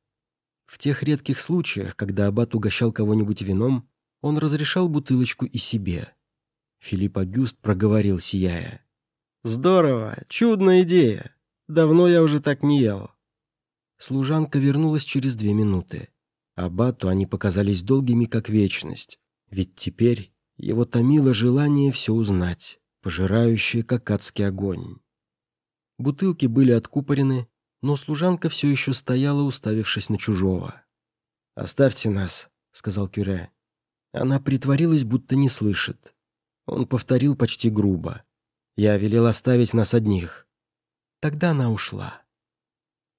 [SPEAKER 1] В тех редких случаях, когда аббат угощал кого-нибудь вином, он разрешал бутылочку и себе. Филипп Агюст проговорил, сияя. «Здорово! Чудная идея! Давно я уже так не ел». Служанка вернулась через две минуты. Аббату они показались долгими, как вечность, ведь теперь его томило желание все узнать, пожирающее, как адский огонь. Бутылки были откупорены, но служанка все еще стояла, уставившись на чужого. «Оставьте нас», — сказал Кюре. Она притворилась, будто не слышит. Он повторил почти грубо. «Я велел оставить нас одних». Тогда она ушла.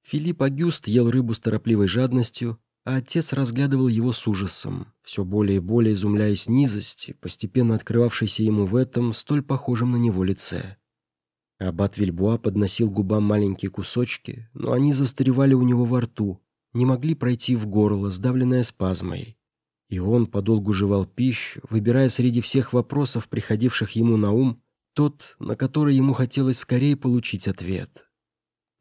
[SPEAKER 1] Филипп Агюст ел рыбу с торопливой жадностью, а отец разглядывал его с ужасом, все более и более изумляясь низости, постепенно открывавшейся ему в этом, столь похожем на него лице. Аббат Вильбуа подносил губам маленькие кусочки, но они застревали у него во рту, не могли пройти в горло, сдавленное спазмой. И он подолгу жевал пищу, выбирая среди всех вопросов, приходивших ему на ум, тот, на который ему хотелось скорее получить ответ.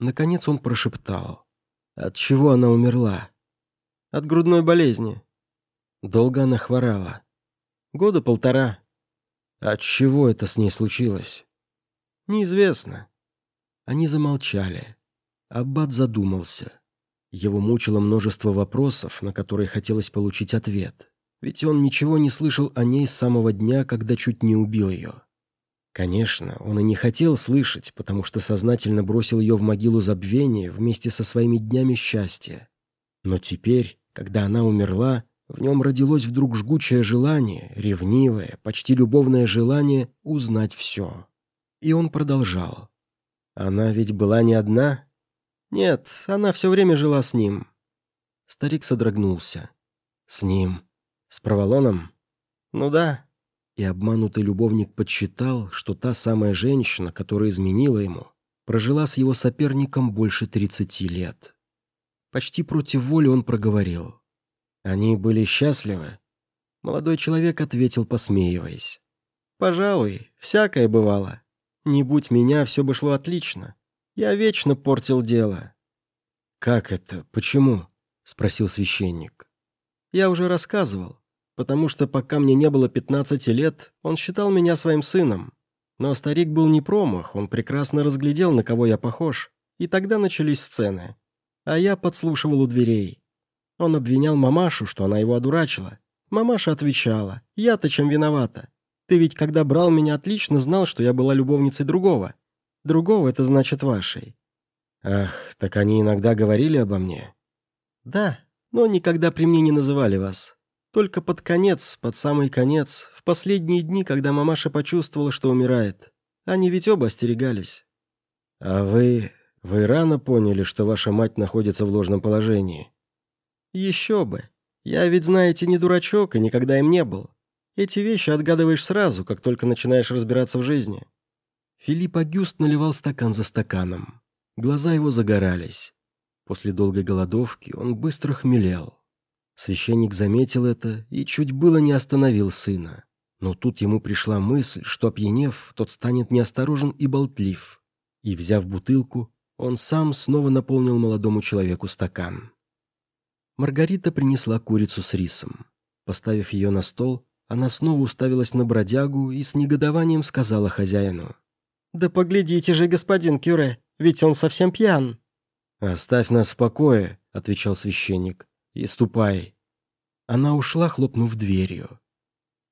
[SPEAKER 1] Наконец он прошептал. «От чего она умерла?» «От грудной болезни». Долго она хворала. «Года полтора». «От чего это с ней случилось?» «Неизвестно». Они замолчали. Аббат задумался. Его мучило множество вопросов, на которые хотелось получить ответ. Ведь он ничего не слышал о ней с самого дня, когда чуть не убил ее. Конечно, он и не хотел слышать, потому что сознательно бросил ее в могилу забвения вместе со своими днями счастья. Но теперь, когда она умерла, в нем родилось вдруг жгучее желание, ревнивое, почти любовное желание узнать все. И он продолжал. «Она ведь была не одна?» «Нет, она все время жила с ним». Старик содрогнулся. «С ним? С Проволоном?» «Ну да». И обманутый любовник подсчитал, что та самая женщина, которая изменила ему, прожила с его соперником больше тридцати лет. Почти против воли он проговорил. «Они были счастливы?» Молодой человек ответил, посмеиваясь. «Пожалуй, всякое бывало. Не будь меня, все бы шло отлично. Я вечно портил дело». «Как это? Почему?» — спросил священник. «Я уже рассказывал, потому что пока мне не было 15 лет, он считал меня своим сыном. Но старик был не промах, он прекрасно разглядел, на кого я похож, и тогда начались сцены. А я подслушивал у дверей. Он обвинял мамашу, что она его одурачила. Мамаша отвечала, «Я-то чем виновата? Ты ведь, когда брал меня, отлично знал, что я была любовницей другого. Другого — это значит вашей». «Ах, так они иногда говорили обо мне?» «Да, но никогда при мне не называли вас. Только под конец, под самый конец, в последние дни, когда мамаша почувствовала, что умирает. Они ведь оба остерегались». «А вы... вы рано поняли, что ваша мать находится в ложном положении?» «Еще бы. Я ведь, знаете, не дурачок и никогда им не был. Эти вещи отгадываешь сразу, как только начинаешь разбираться в жизни». Филипп Агюст наливал стакан за стаканом. Глаза его загорались. После долгой голодовки он быстро хмелел. Священник заметил это и чуть было не остановил сына. Но тут ему пришла мысль, что, опьянев, тот станет неосторожен и болтлив. И, взяв бутылку, он сам снова наполнил молодому человеку стакан. Маргарита принесла курицу с рисом. Поставив ее на стол, она снова уставилась на бродягу и с негодованием сказала хозяину. «Да поглядите же, господин Кюре, ведь он совсем пьян». «Оставь нас в покое», — отвечал священник, — «и ступай». Она ушла, хлопнув дверью.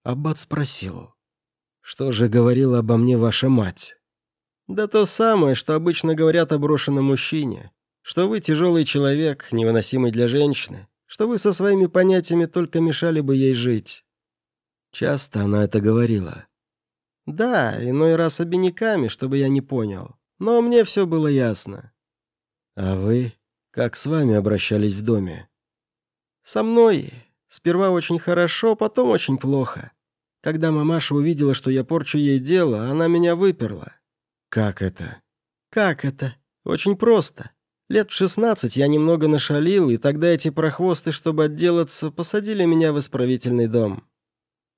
[SPEAKER 1] Аббат спросил, «Что же говорила обо мне ваша мать?» «Да то самое, что обычно говорят о брошенном мужчине что вы тяжелый человек, невыносимый для женщины, что вы со своими понятиями только мешали бы ей жить». Часто она это говорила. «Да, иной раз обиняками, чтобы я не понял. Но мне все было ясно». «А вы? Как с вами обращались в доме?» «Со мной. Сперва очень хорошо, потом очень плохо. Когда мамаша увидела, что я порчу ей дело, она меня выперла». «Как это?» «Как это? Очень просто. Лет в шестнадцать я немного нашалил, и тогда эти прохвосты, чтобы отделаться, посадили меня в исправительный дом».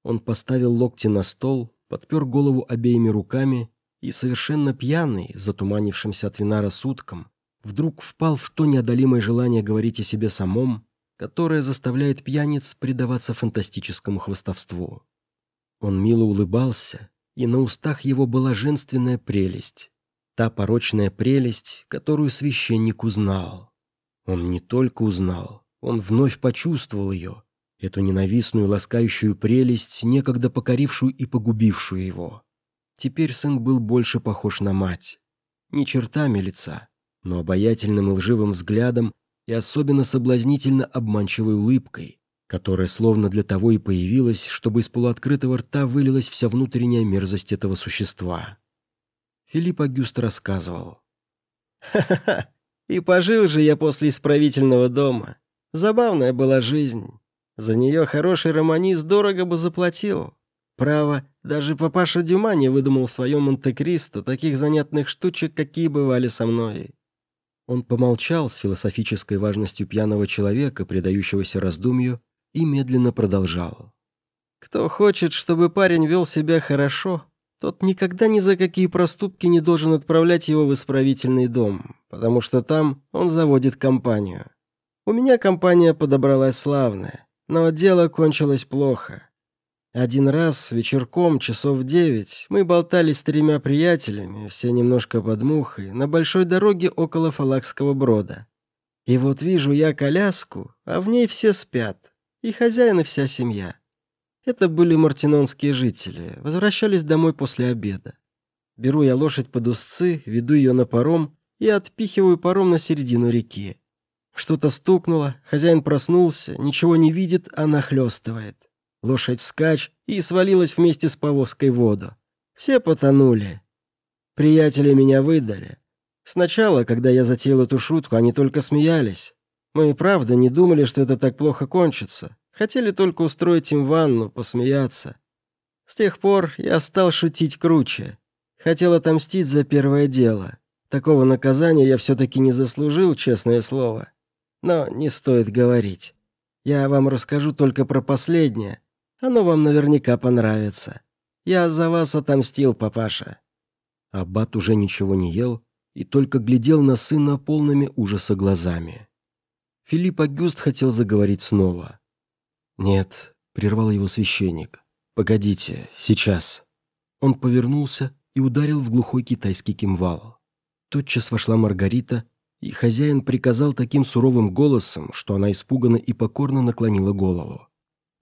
[SPEAKER 1] Он поставил локти на стол, подпер голову обеими руками и, совершенно пьяный, затуманившимся от вина рассудком, вдруг впал в то неодолимое желание говорить о себе самом, которое заставляет пьяниц предаваться фантастическому хвостовству. Он мило улыбался, и на устах его была женственная прелесть. Та порочная прелесть, которую священник узнал. Он не только узнал, он вновь почувствовал ее, эту ненавистную ласкающую прелесть, некогда покорившую и погубившую его. Теперь сын был больше похож на мать. Не чертами лица, но обаятельным и лживым взглядом и особенно соблазнительно обманчивой улыбкой, которая словно для того и появилась, чтобы из полуоткрытого рта вылилась вся внутренняя мерзость этого существа. Филипп Агюст рассказывал. «Ха-ха-ха! И пожил же я после исправительного дома. Забавная была жизнь. За нее хороший романист дорого бы заплатил. Право, даже папаша Дюма не выдумал в своем Монте-Кристо таких занятных штучек, какие бывали со мной». Он помолчал с философической важностью пьяного человека, предающегося раздумью, и медленно продолжал. «Кто хочет, чтобы парень вел себя хорошо, тот никогда ни за какие проступки не должен отправлять его в исправительный дом, потому что там он заводит компанию. У меня компания подобралась славная, но дело кончилось плохо. Один раз вечерком, часов в девять, мы болтали с тремя приятелями, все немножко под мухой, на большой дороге около Фалакского брода. И вот вижу я коляску, а в ней все спят, и хозяин и вся семья. Это были мартинонские жители, возвращались домой после обеда. Беру я лошадь под узцы, веду ее на паром и отпихиваю паром на середину реки. Что-то стукнуло, хозяин проснулся, ничего не видит, а нахлестывает. Лошадь вскачь и свалилась вместе с повозкой в воду. Все потонули. Приятели меня выдали. Сначала, когда я затеял эту шутку, они только смеялись. Мы и правда не думали, что это так плохо кончится. Хотели только устроить им ванну, посмеяться. С тех пор я стал шутить круче. Хотел отомстить за первое дело. Такого наказания я все-таки не заслужил, честное слово. Но не стоит говорить. Я вам расскажу только про последнее. Оно вам наверняка понравится. Я за вас отомстил, папаша». Аббат уже ничего не ел и только глядел на сына полными ужаса глазами. Филипп Агюст хотел заговорить снова. «Нет», — прервал его священник, — «погодите, сейчас». Он повернулся и ударил в глухой китайский кимвал. Тотчас вошла Маргарита, и хозяин приказал таким суровым голосом, что она испуганно и покорно наклонила голову.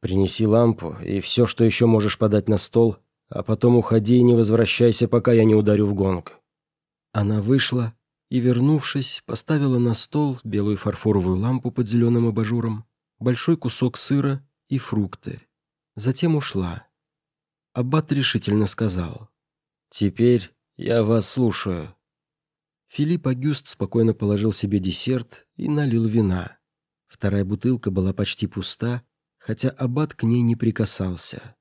[SPEAKER 1] «Принеси лампу и все, что еще можешь подать на стол, а потом уходи и не возвращайся, пока я не ударю в гонг». Она вышла и, вернувшись, поставила на стол белую фарфоровую лампу под зеленым абажуром, большой кусок сыра и фрукты. Затем ушла. Аббат решительно сказал. «Теперь я вас слушаю». Филипп Агюст спокойно положил себе десерт и налил вина. Вторая бутылка была почти пуста, хотя аббат к ней не прикасался.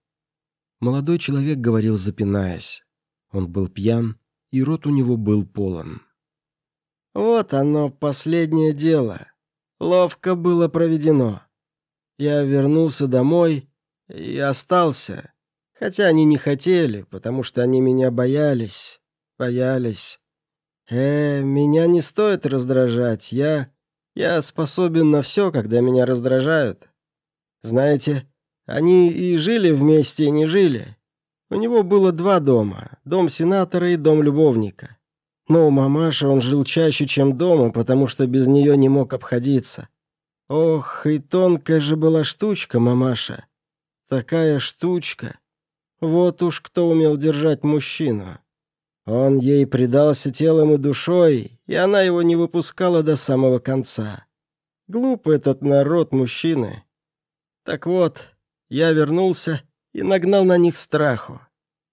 [SPEAKER 1] Молодой человек говорил, запинаясь. Он был пьян, и рот у него был полон.
[SPEAKER 3] «Вот оно, последнее дело. Ловко было проведено. Я вернулся домой и остался, хотя они не хотели, потому что они меня боялись, боялись. Э, меня не стоит раздражать, я... я способен на все, когда меня раздражают. Знаете, они и жили вместе, и не жили. У него было два дома, дом сенатора и дом любовника. Но у мамаши он жил чаще, чем дома, потому что без нее не мог обходиться. Ох, и тонкая же была штучка, мамаша. Такая штучка. Вот уж кто умел держать мужчину. Он ей предался телом и душой, и она его не выпускала до самого конца. Глупый этот народ мужчины. Так вот, я вернулся и нагнал на них страху.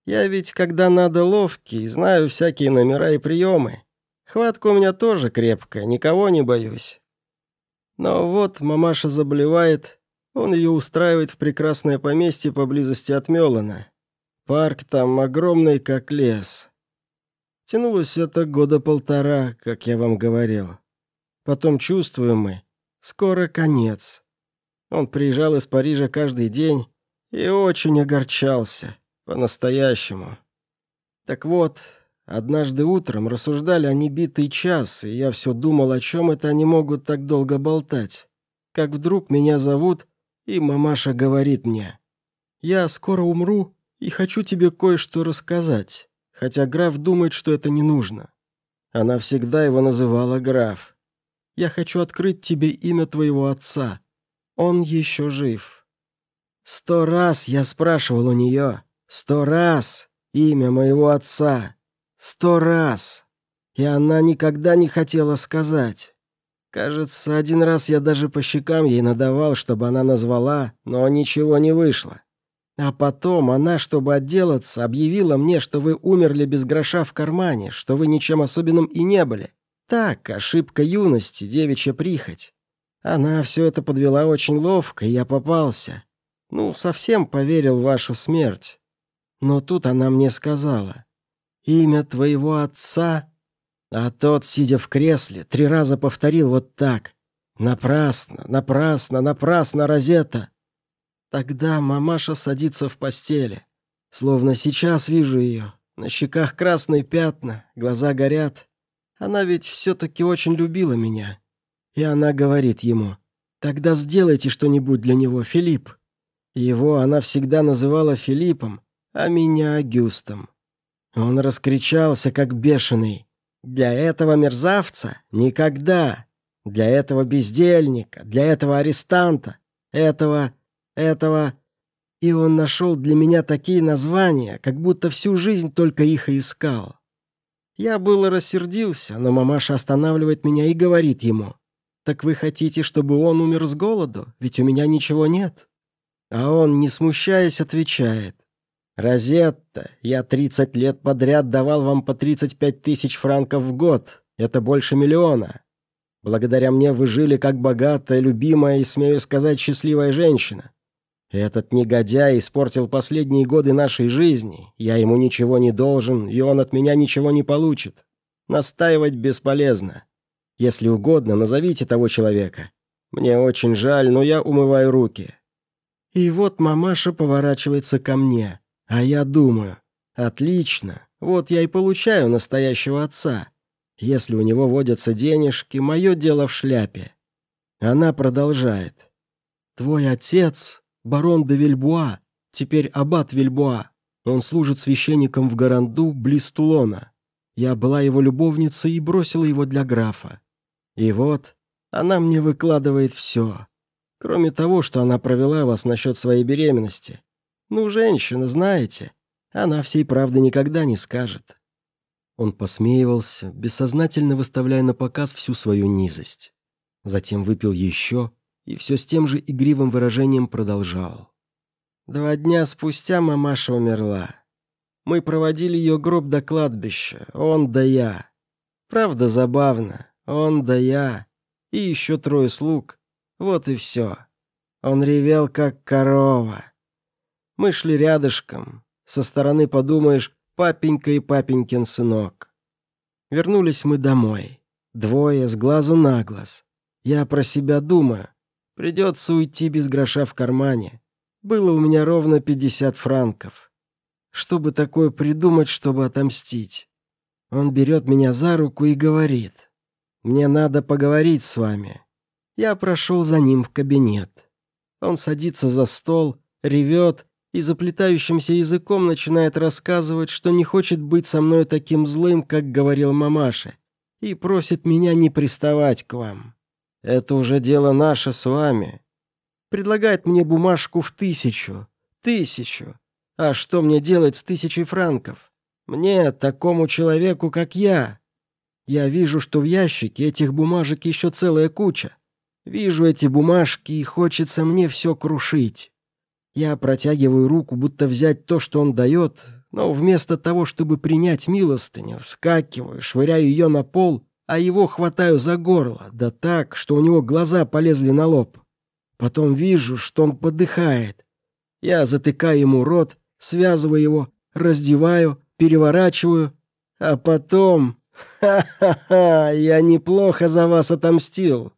[SPEAKER 3] Я ведь, когда надо ловкий, знаю всякие номера и приемы. Хватка у меня тоже крепкая, никого не боюсь. Но вот мамаша заболевает, он ее устраивает в прекрасное поместье поблизости от Мелана. Парк там огромный, как лес. Тянулось это года полтора, как я вам говорил. Потом чувствуем мы, скоро конец. Он приезжал из Парижа каждый день и очень огорчался. По-настоящему. Так вот, однажды утром рассуждали они битый час, и я все думал, о чем это они могут так долго болтать. Как вдруг меня зовут, и мамаша говорит мне, «Я скоро умру и хочу тебе кое-что рассказать, хотя граф думает, что это не нужно». Она всегда его называла граф. «Я хочу открыть тебе имя твоего отца. Он еще жив». Сто раз я спрашивал у нее, Сто раз имя моего отца. Сто раз. И она никогда не хотела сказать. Кажется, один раз я даже по щекам ей надавал, чтобы она назвала, но ничего не вышло. А потом она, чтобы отделаться, объявила мне, что вы умерли без гроша в кармане, что вы ничем особенным и не были. Так, ошибка юности, девичья прихоть. Она все это подвела очень ловко, и я попался. Ну, совсем поверил в вашу смерть. Но тут она мне сказала, «Имя твоего отца...» А тот, сидя в кресле, три раза повторил вот так. «Напрасно, напрасно, напрасно, Розета!» Тогда мамаша садится в постели. Словно сейчас вижу ее. На щеках красные пятна, глаза горят. Она ведь все-таки очень любила меня. И она говорит ему, «Тогда сделайте что-нибудь для него, Филипп». Его она всегда называла Филиппом, а меня Агюстом. Он раскричался, как бешеный. «Для этого мерзавца? Никогда! Для этого бездельника, для этого арестанта, этого, этого...» И он нашел для меня такие названия, как будто всю жизнь только их и искал. Я было рассердился, но мамаша останавливает меня и говорит ему, «Так вы хотите, чтобы он умер с голоду? Ведь у меня ничего нет». А он, не смущаясь, отвечает, «Розетта, я 30 лет подряд давал вам по 35 тысяч франков в год. Это больше миллиона. Благодаря мне вы жили как богатая, любимая и, смею сказать, счастливая женщина. Этот негодяй испортил последние годы нашей жизни. Я ему ничего не должен, и он от меня ничего не получит. Настаивать бесполезно. Если угодно, назовите того человека. Мне очень жаль, но я умываю руки». И вот мамаша поворачивается ко мне. А я думаю, отлично, Вот я и получаю настоящего отца. Если у него водятся денежки, мое дело в шляпе». Она продолжает. «Твой отец, барон де Вильбуа, теперь аббат Вильбуа. Он служит священником в Гаранду, близ Тулона. Я была его любовницей и бросила его для графа. И вот она мне выкладывает все. Кроме того, что она провела вас насчет своей беременности. Ну, женщина, знаете, она всей правды никогда не скажет».
[SPEAKER 1] Он посмеивался, бессознательно выставляя на показ всю свою низость. Затем выпил еще и все с тем же игривым выражением продолжал.
[SPEAKER 3] Два дня спустя мамаша умерла. Мы проводили ее гроб до кладбища, он да я. Правда забавно, он да я. И еще трое слуг. Вот и все. Он ревел, как корова. Мы шли рядышком. Со стороны подумаешь, папенька и папенькин сынок. Вернулись мы домой. Двое, с глазу на глаз. Я про себя думаю. Придется уйти без гроша в кармане. Было у меня ровно 50 франков. Чтобы такое придумать, чтобы отомстить. Он берет меня за руку и говорит. «Мне надо поговорить с вами». Я прошел за ним в кабинет. Он садится за стол, ревет и заплетающимся языком начинает рассказывать, что не хочет быть со мной таким злым, как говорил мамаша, и просит меня не приставать к вам. Это уже дело наше с вами. Предлагает мне бумажку в тысячу. Тысячу. А что мне делать с тысячей франков? Мне, такому человеку, как я. Я вижу, что в ящике этих бумажек еще целая куча. Вижу эти бумажки, и хочется мне все крушить. Я протягиваю руку, будто взять то, что он дает, но вместо того, чтобы принять милостыню, вскакиваю, швыряю ее на пол а его хватаю за горло, да так, что у него глаза полезли на лоб. Потом вижу, что он подыхает. Я затыкаю ему рот, связываю его, раздеваю, переворачиваю, а потом... Ха-ха-ха, я неплохо за вас отомстил.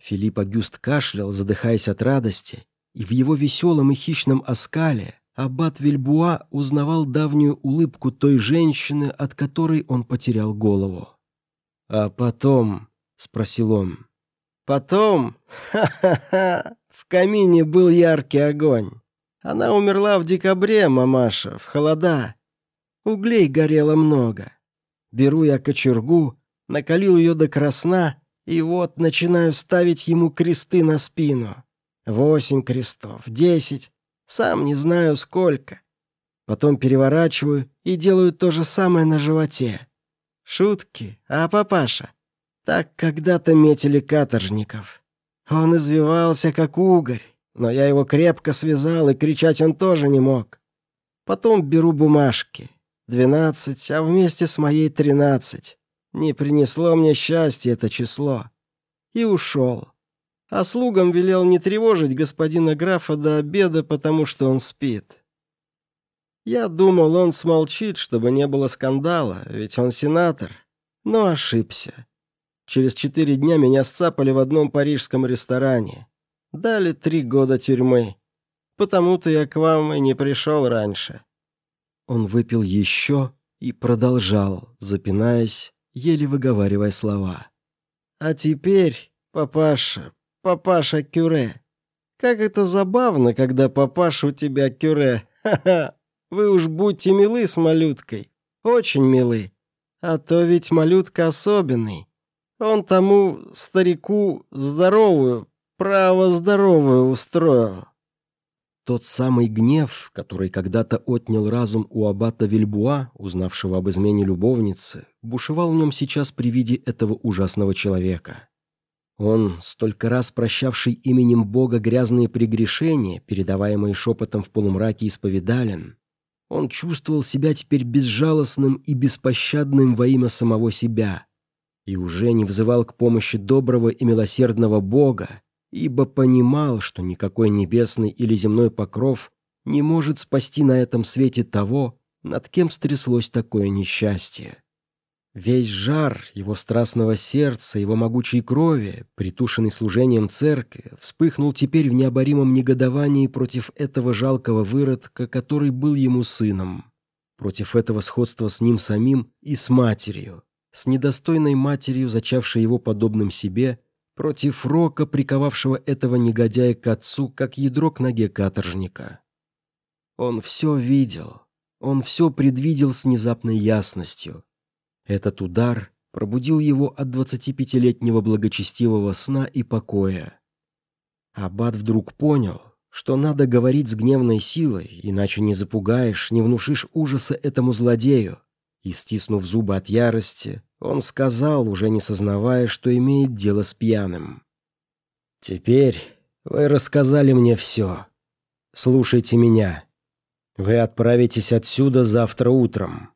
[SPEAKER 1] Филипп Агюст кашлял, задыхаясь от радости, и в его веселом и хищном оскале аббат Вильбуа узнавал давнюю улыбку той женщины, от которой он потерял голову.
[SPEAKER 3] «А потом?» — спросил он. «Потом? Ха-ха-ха! В камине был яркий огонь. Она умерла в декабре, мамаша, в холода. Углей горело много. Беру я кочергу, накалил ее до красна, и вот начинаю ставить ему кресты на спину. Восемь крестов, десять, сам не знаю сколько. Потом переворачиваю и делаю то же самое на животе. Шутки, а папаша? Так когда-то метили каторжников. Он извивался, как угорь, но я его крепко связал, и кричать он тоже не мог. Потом беру бумажки. Двенадцать, а вместе с моей тринадцать. Не принесло мне счастья это число. И ушел. А слугам велел не тревожить господина графа до обеда, потому что он спит. Я думал, он смолчит, чтобы не было скандала, ведь он сенатор. Но ошибся. Через четыре дня меня сцапали в одном парижском ресторане. Дали три года тюрьмы. Потому-то я к вам и не пришел раньше».
[SPEAKER 1] Он выпил еще и продолжал, запинаясь, еле выговаривая слова.
[SPEAKER 3] «А теперь, папаша, папаша Кюре. Как это забавно, когда папаша у тебя Кюре. Ха-ха!» Вы уж будьте милы с малюткой. Очень милы. А то ведь малютка особенный. Он тому старику здоровую, право здоровую устроил».
[SPEAKER 1] Тот самый гнев, который когда-то отнял разум у аббата Вильбуа, узнавшего об измене любовницы, бушевал в нем сейчас при виде этого ужасного человека. Он, столько раз прощавший именем Бога грязные прегрешения, передаваемые шепотом в полумраке исповедален, он чувствовал себя теперь безжалостным и беспощадным во имя самого себя и уже не взывал к помощи доброго и милосердного Бога, ибо понимал, что никакой небесный или земной покров не может спасти на этом свете того, над кем стряслось такое несчастье. Весь жар его страстного сердца, его могучей крови, притушенный служением церкви, вспыхнул теперь в необоримом негодовании против этого жалкого выродка, который был ему сыном. против этого сходства с ним самим и с матерью, с недостойной матерью, зачавшей его подобным себе, против рока, приковавшего этого негодяя к отцу, как ядро к ноге каторжника. Он все видел, он все предвидел с внезапной ясностью. Этот удар пробудил его от 25-летнего благочестивого сна и покоя. Аббат вдруг понял, что надо говорить с гневной силой, иначе не запугаешь, не внушишь ужаса этому злодею. И, стиснув зубы от ярости, он сказал, уже не сознавая, что имеет дело с пьяным. «Теперь вы рассказали мне все. Слушайте меня. Вы отправитесь отсюда завтра утром.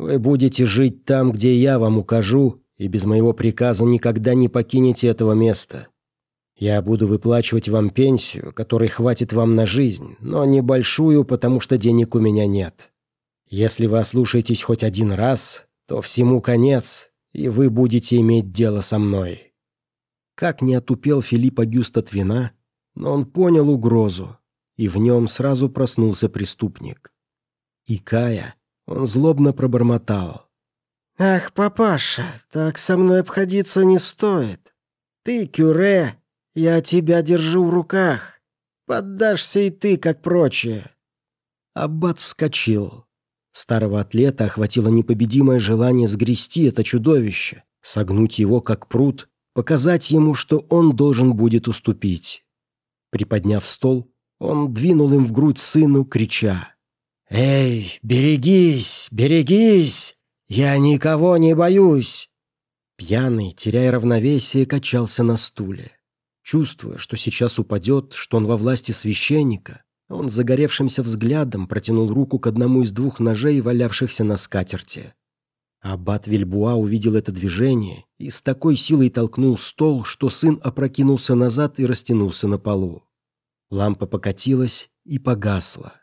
[SPEAKER 1] Вы будете жить там, где я вам укажу, и без моего приказа никогда не покинете этого места. Я буду выплачивать вам пенсию, которой хватит вам на жизнь, но небольшую, потому что денег у меня нет. Если вы ослушаетесь хоть один раз, то всему конец, и вы будете иметь дело со мной». Как не отупел Филипп Агюст от но он понял угрозу, и в нем сразу проснулся преступник. И Кая, он злобно пробормотал.
[SPEAKER 3] «Ах, папаша, так со мной обходиться не стоит. Ты, Кюре, я тебя держу в руках. Поддашься и ты, как прочие».
[SPEAKER 1] Аббат вскочил. Старого атлета охватило непобедимое желание сгрести это чудовище, согнуть его, как пруд, показать ему, что он должен будет уступить. Приподняв стол, он двинул им в грудь сыну, крича. «Эй, берегись, берегись! Я никого не боюсь!» Пьяный, теряя равновесие, качался на стуле. Чувствуя, что сейчас упадет, что он во власти священника, он загоревшимся взглядом протянул руку к одному из двух ножей, валявшихся на скатерти. Аббат Вильбуа увидел это движение и с такой силой толкнул стол, что сын опрокинулся назад и растянулся на полу. Лампа покатилась и погасла.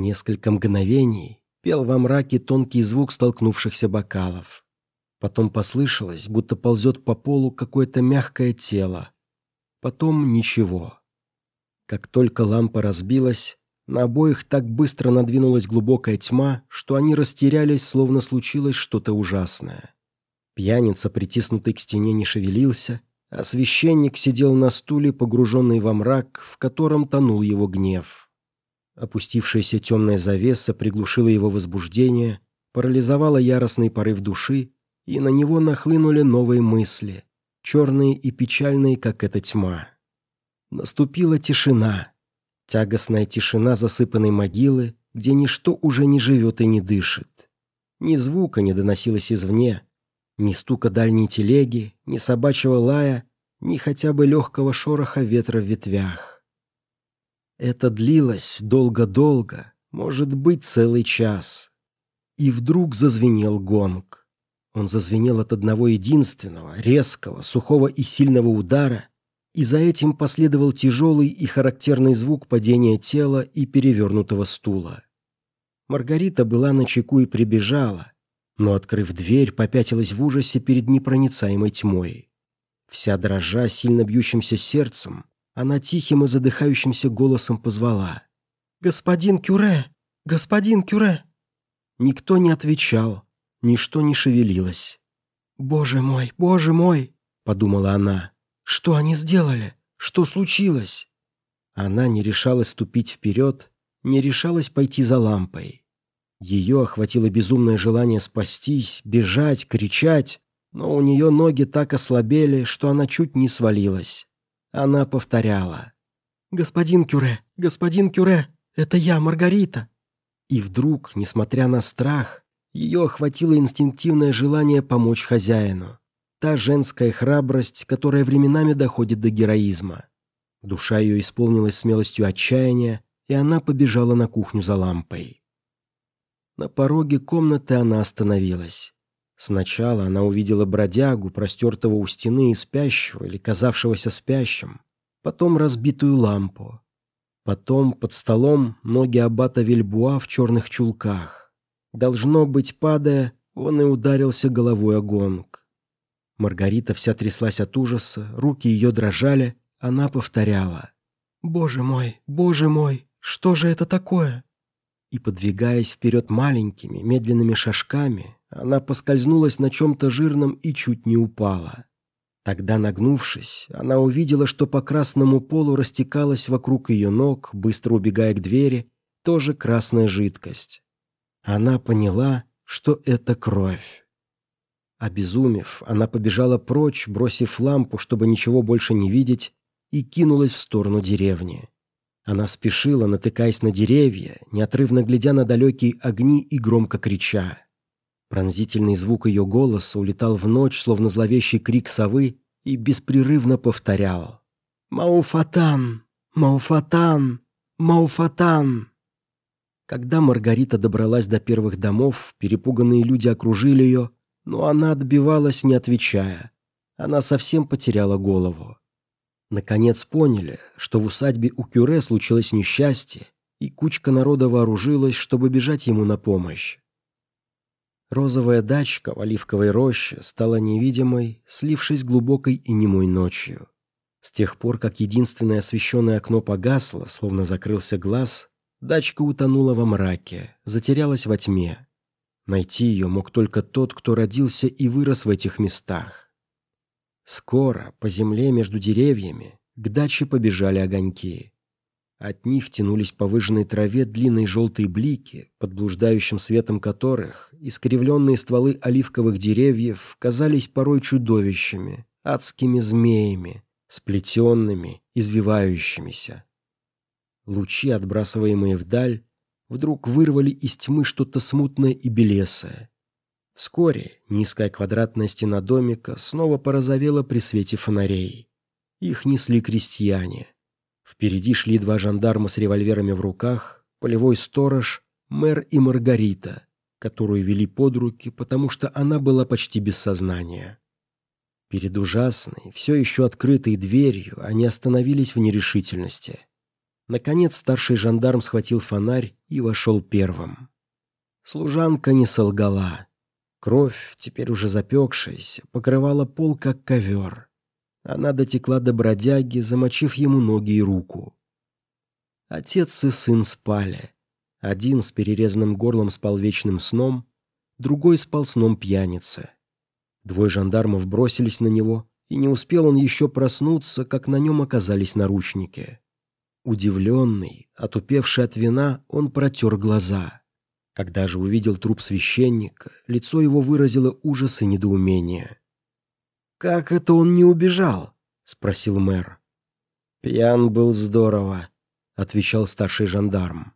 [SPEAKER 1] Несколько мгновений пел во мраке тонкий звук столкнувшихся бокалов. Потом послышалось, будто ползет по полу какое-то мягкое тело. Потом ничего. Как только лампа разбилась, на обоих так быстро надвинулась глубокая тьма, что они растерялись, словно случилось что-то ужасное. Пьяница, притиснутый к стене, не шевелился, а священник сидел на стуле, погруженный во мрак, в котором тонул его гнев. Опустившаяся темная завеса приглушила его возбуждение, парализовала яростный порыв души, и на него нахлынули новые мысли, черные и печальные, как эта тьма. Наступила тишина, тягостная тишина засыпанной могилы, где ничто уже не живет и не дышит. Ни звука не доносилось извне, ни стука дальней телеги, ни собачьего лая, ни хотя бы легкого шороха ветра в ветвях. Это длилось долго-долго, может быть, целый час. И вдруг зазвенел гонг. Он зазвенел от одного единственного, резкого, сухого и сильного удара, и за этим последовал тяжелый и характерный звук падения тела и перевернутого стула. Маргарита была на чеку и прибежала, но, открыв дверь, попятилась в ужасе перед непроницаемой тьмой. Вся дрожа сильно бьющимся сердцем, она тихим и задыхающимся голосом позвала. «Господин Кюре! Господин Кюре!» Никто не отвечал, ничто не шевелилось. «Боже мой, боже мой!» — подумала она. «Что они сделали? Что случилось?» Она не решалась ступить вперед, не решалась пойти за лампой. Ее охватило безумное желание спастись, бежать, кричать, но у нее ноги так ослабели, что она чуть не свалилась. Она повторяла. «Господин Кюре, господин Кюре, это я, Маргарита!» И вдруг, несмотря на страх, ее охватило инстинктивное желание помочь хозяину. Та женская храбрость, которая временами доходит до героизма. Душа ее исполнилась смелостью отчаяния, и она побежала на кухню за лампой. На пороге комнаты она остановилась. Сначала она увидела бродягу, простертого у стены и спящего, или казавшегося спящим. Потом разбитую лампу. Потом под столом ноги аббата Вильбуа в черных чулках. Должно быть, падая, он и ударился головой о гонг. Маргарита вся тряслась от ужаса, руки ее дрожали, она повторяла. «Боже мой, боже мой, что же это такое?» и, подвигаясь вперед маленькими, медленными шажками, она поскользнулась на чем-то жирном и чуть не упала. Тогда, нагнувшись, она увидела, что по красному полу растекалась вокруг ее ног, быстро убегая к двери, тоже красная жидкость. Она поняла, что это кровь. Обезумев, она побежала прочь, бросив лампу, чтобы ничего больше не видеть, и кинулась в сторону деревни. Она спешила, натыкаясь на деревья, неотрывно глядя на далекие огни и громко крича. Пронзительный звук ее голоса улетал в ночь, словно зловещий крик совы, и беспрерывно повторял «Мауфатан! Мауфатан! Мауфатан!» Когда Маргарита добралась до первых домов, перепуганные люди окружили ее, но она отбивалась, не отвечая. Она совсем потеряла голову. Наконец поняли, что в усадьбе у Кюре случилось несчастье, и кучка народа вооружилась, чтобы бежать ему на помощь. Розовая дачка в оливковой роще стала невидимой, слившись глубокой и немой ночью. С тех пор, как единственное освещенное окно погасло, словно закрылся глаз, дачка утонула во мраке, затерялась во тьме. Найти ее мог только тот, кто родился и вырос в этих местах. Скоро по земле между деревьями к даче побежали огоньки. От них тянулись по выжженной траве длинные желтые блики, под блуждающим светом которых искривленные стволы оливковых деревьев казались порой чудовищами, адскими змеями, сплетенными, извивающимися. Лучи, отбрасываемые вдаль, вдруг вырвали из тьмы что-то смутное и белесое. Вскоре низкая квадратная стена домика снова порозовела при свете фонарей. Их несли крестьяне. Впереди шли два жандарма с револьверами в руках, полевой сторож, мэр и Маргарита, которую вели под руки, потому что она была почти без сознания. Перед ужасной, все еще открытой дверью они остановились в нерешительности. Наконец старший жандарм схватил фонарь и вошел первым. Служанка не солгала. Кровь, теперь уже запекшаяся, покрывала пол, как ковер. Она дотекла до бродяги, замочив ему ноги и руку. Отец и сын спали. Один с перерезанным горлом спал вечным сном, другой спал сном пьяницы. Двое жандармов бросились на него, и не успел он еще проснуться, как на нем оказались наручники. Удивленный, отупевший от вина, он протер глаза — когда же увидел труп священника, лицо его выразило ужас и недоумение. «Как это он не убежал?» — спросил мэр. «Пьян был здорово», — отвечал старший жандарм.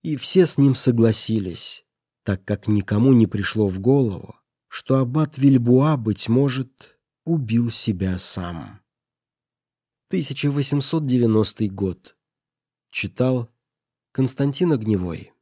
[SPEAKER 1] И все с ним согласились, так как никому не пришло в голову, что аббат Вильбуа, быть может, убил себя сам. 1890 год. Читал Константин Огневой.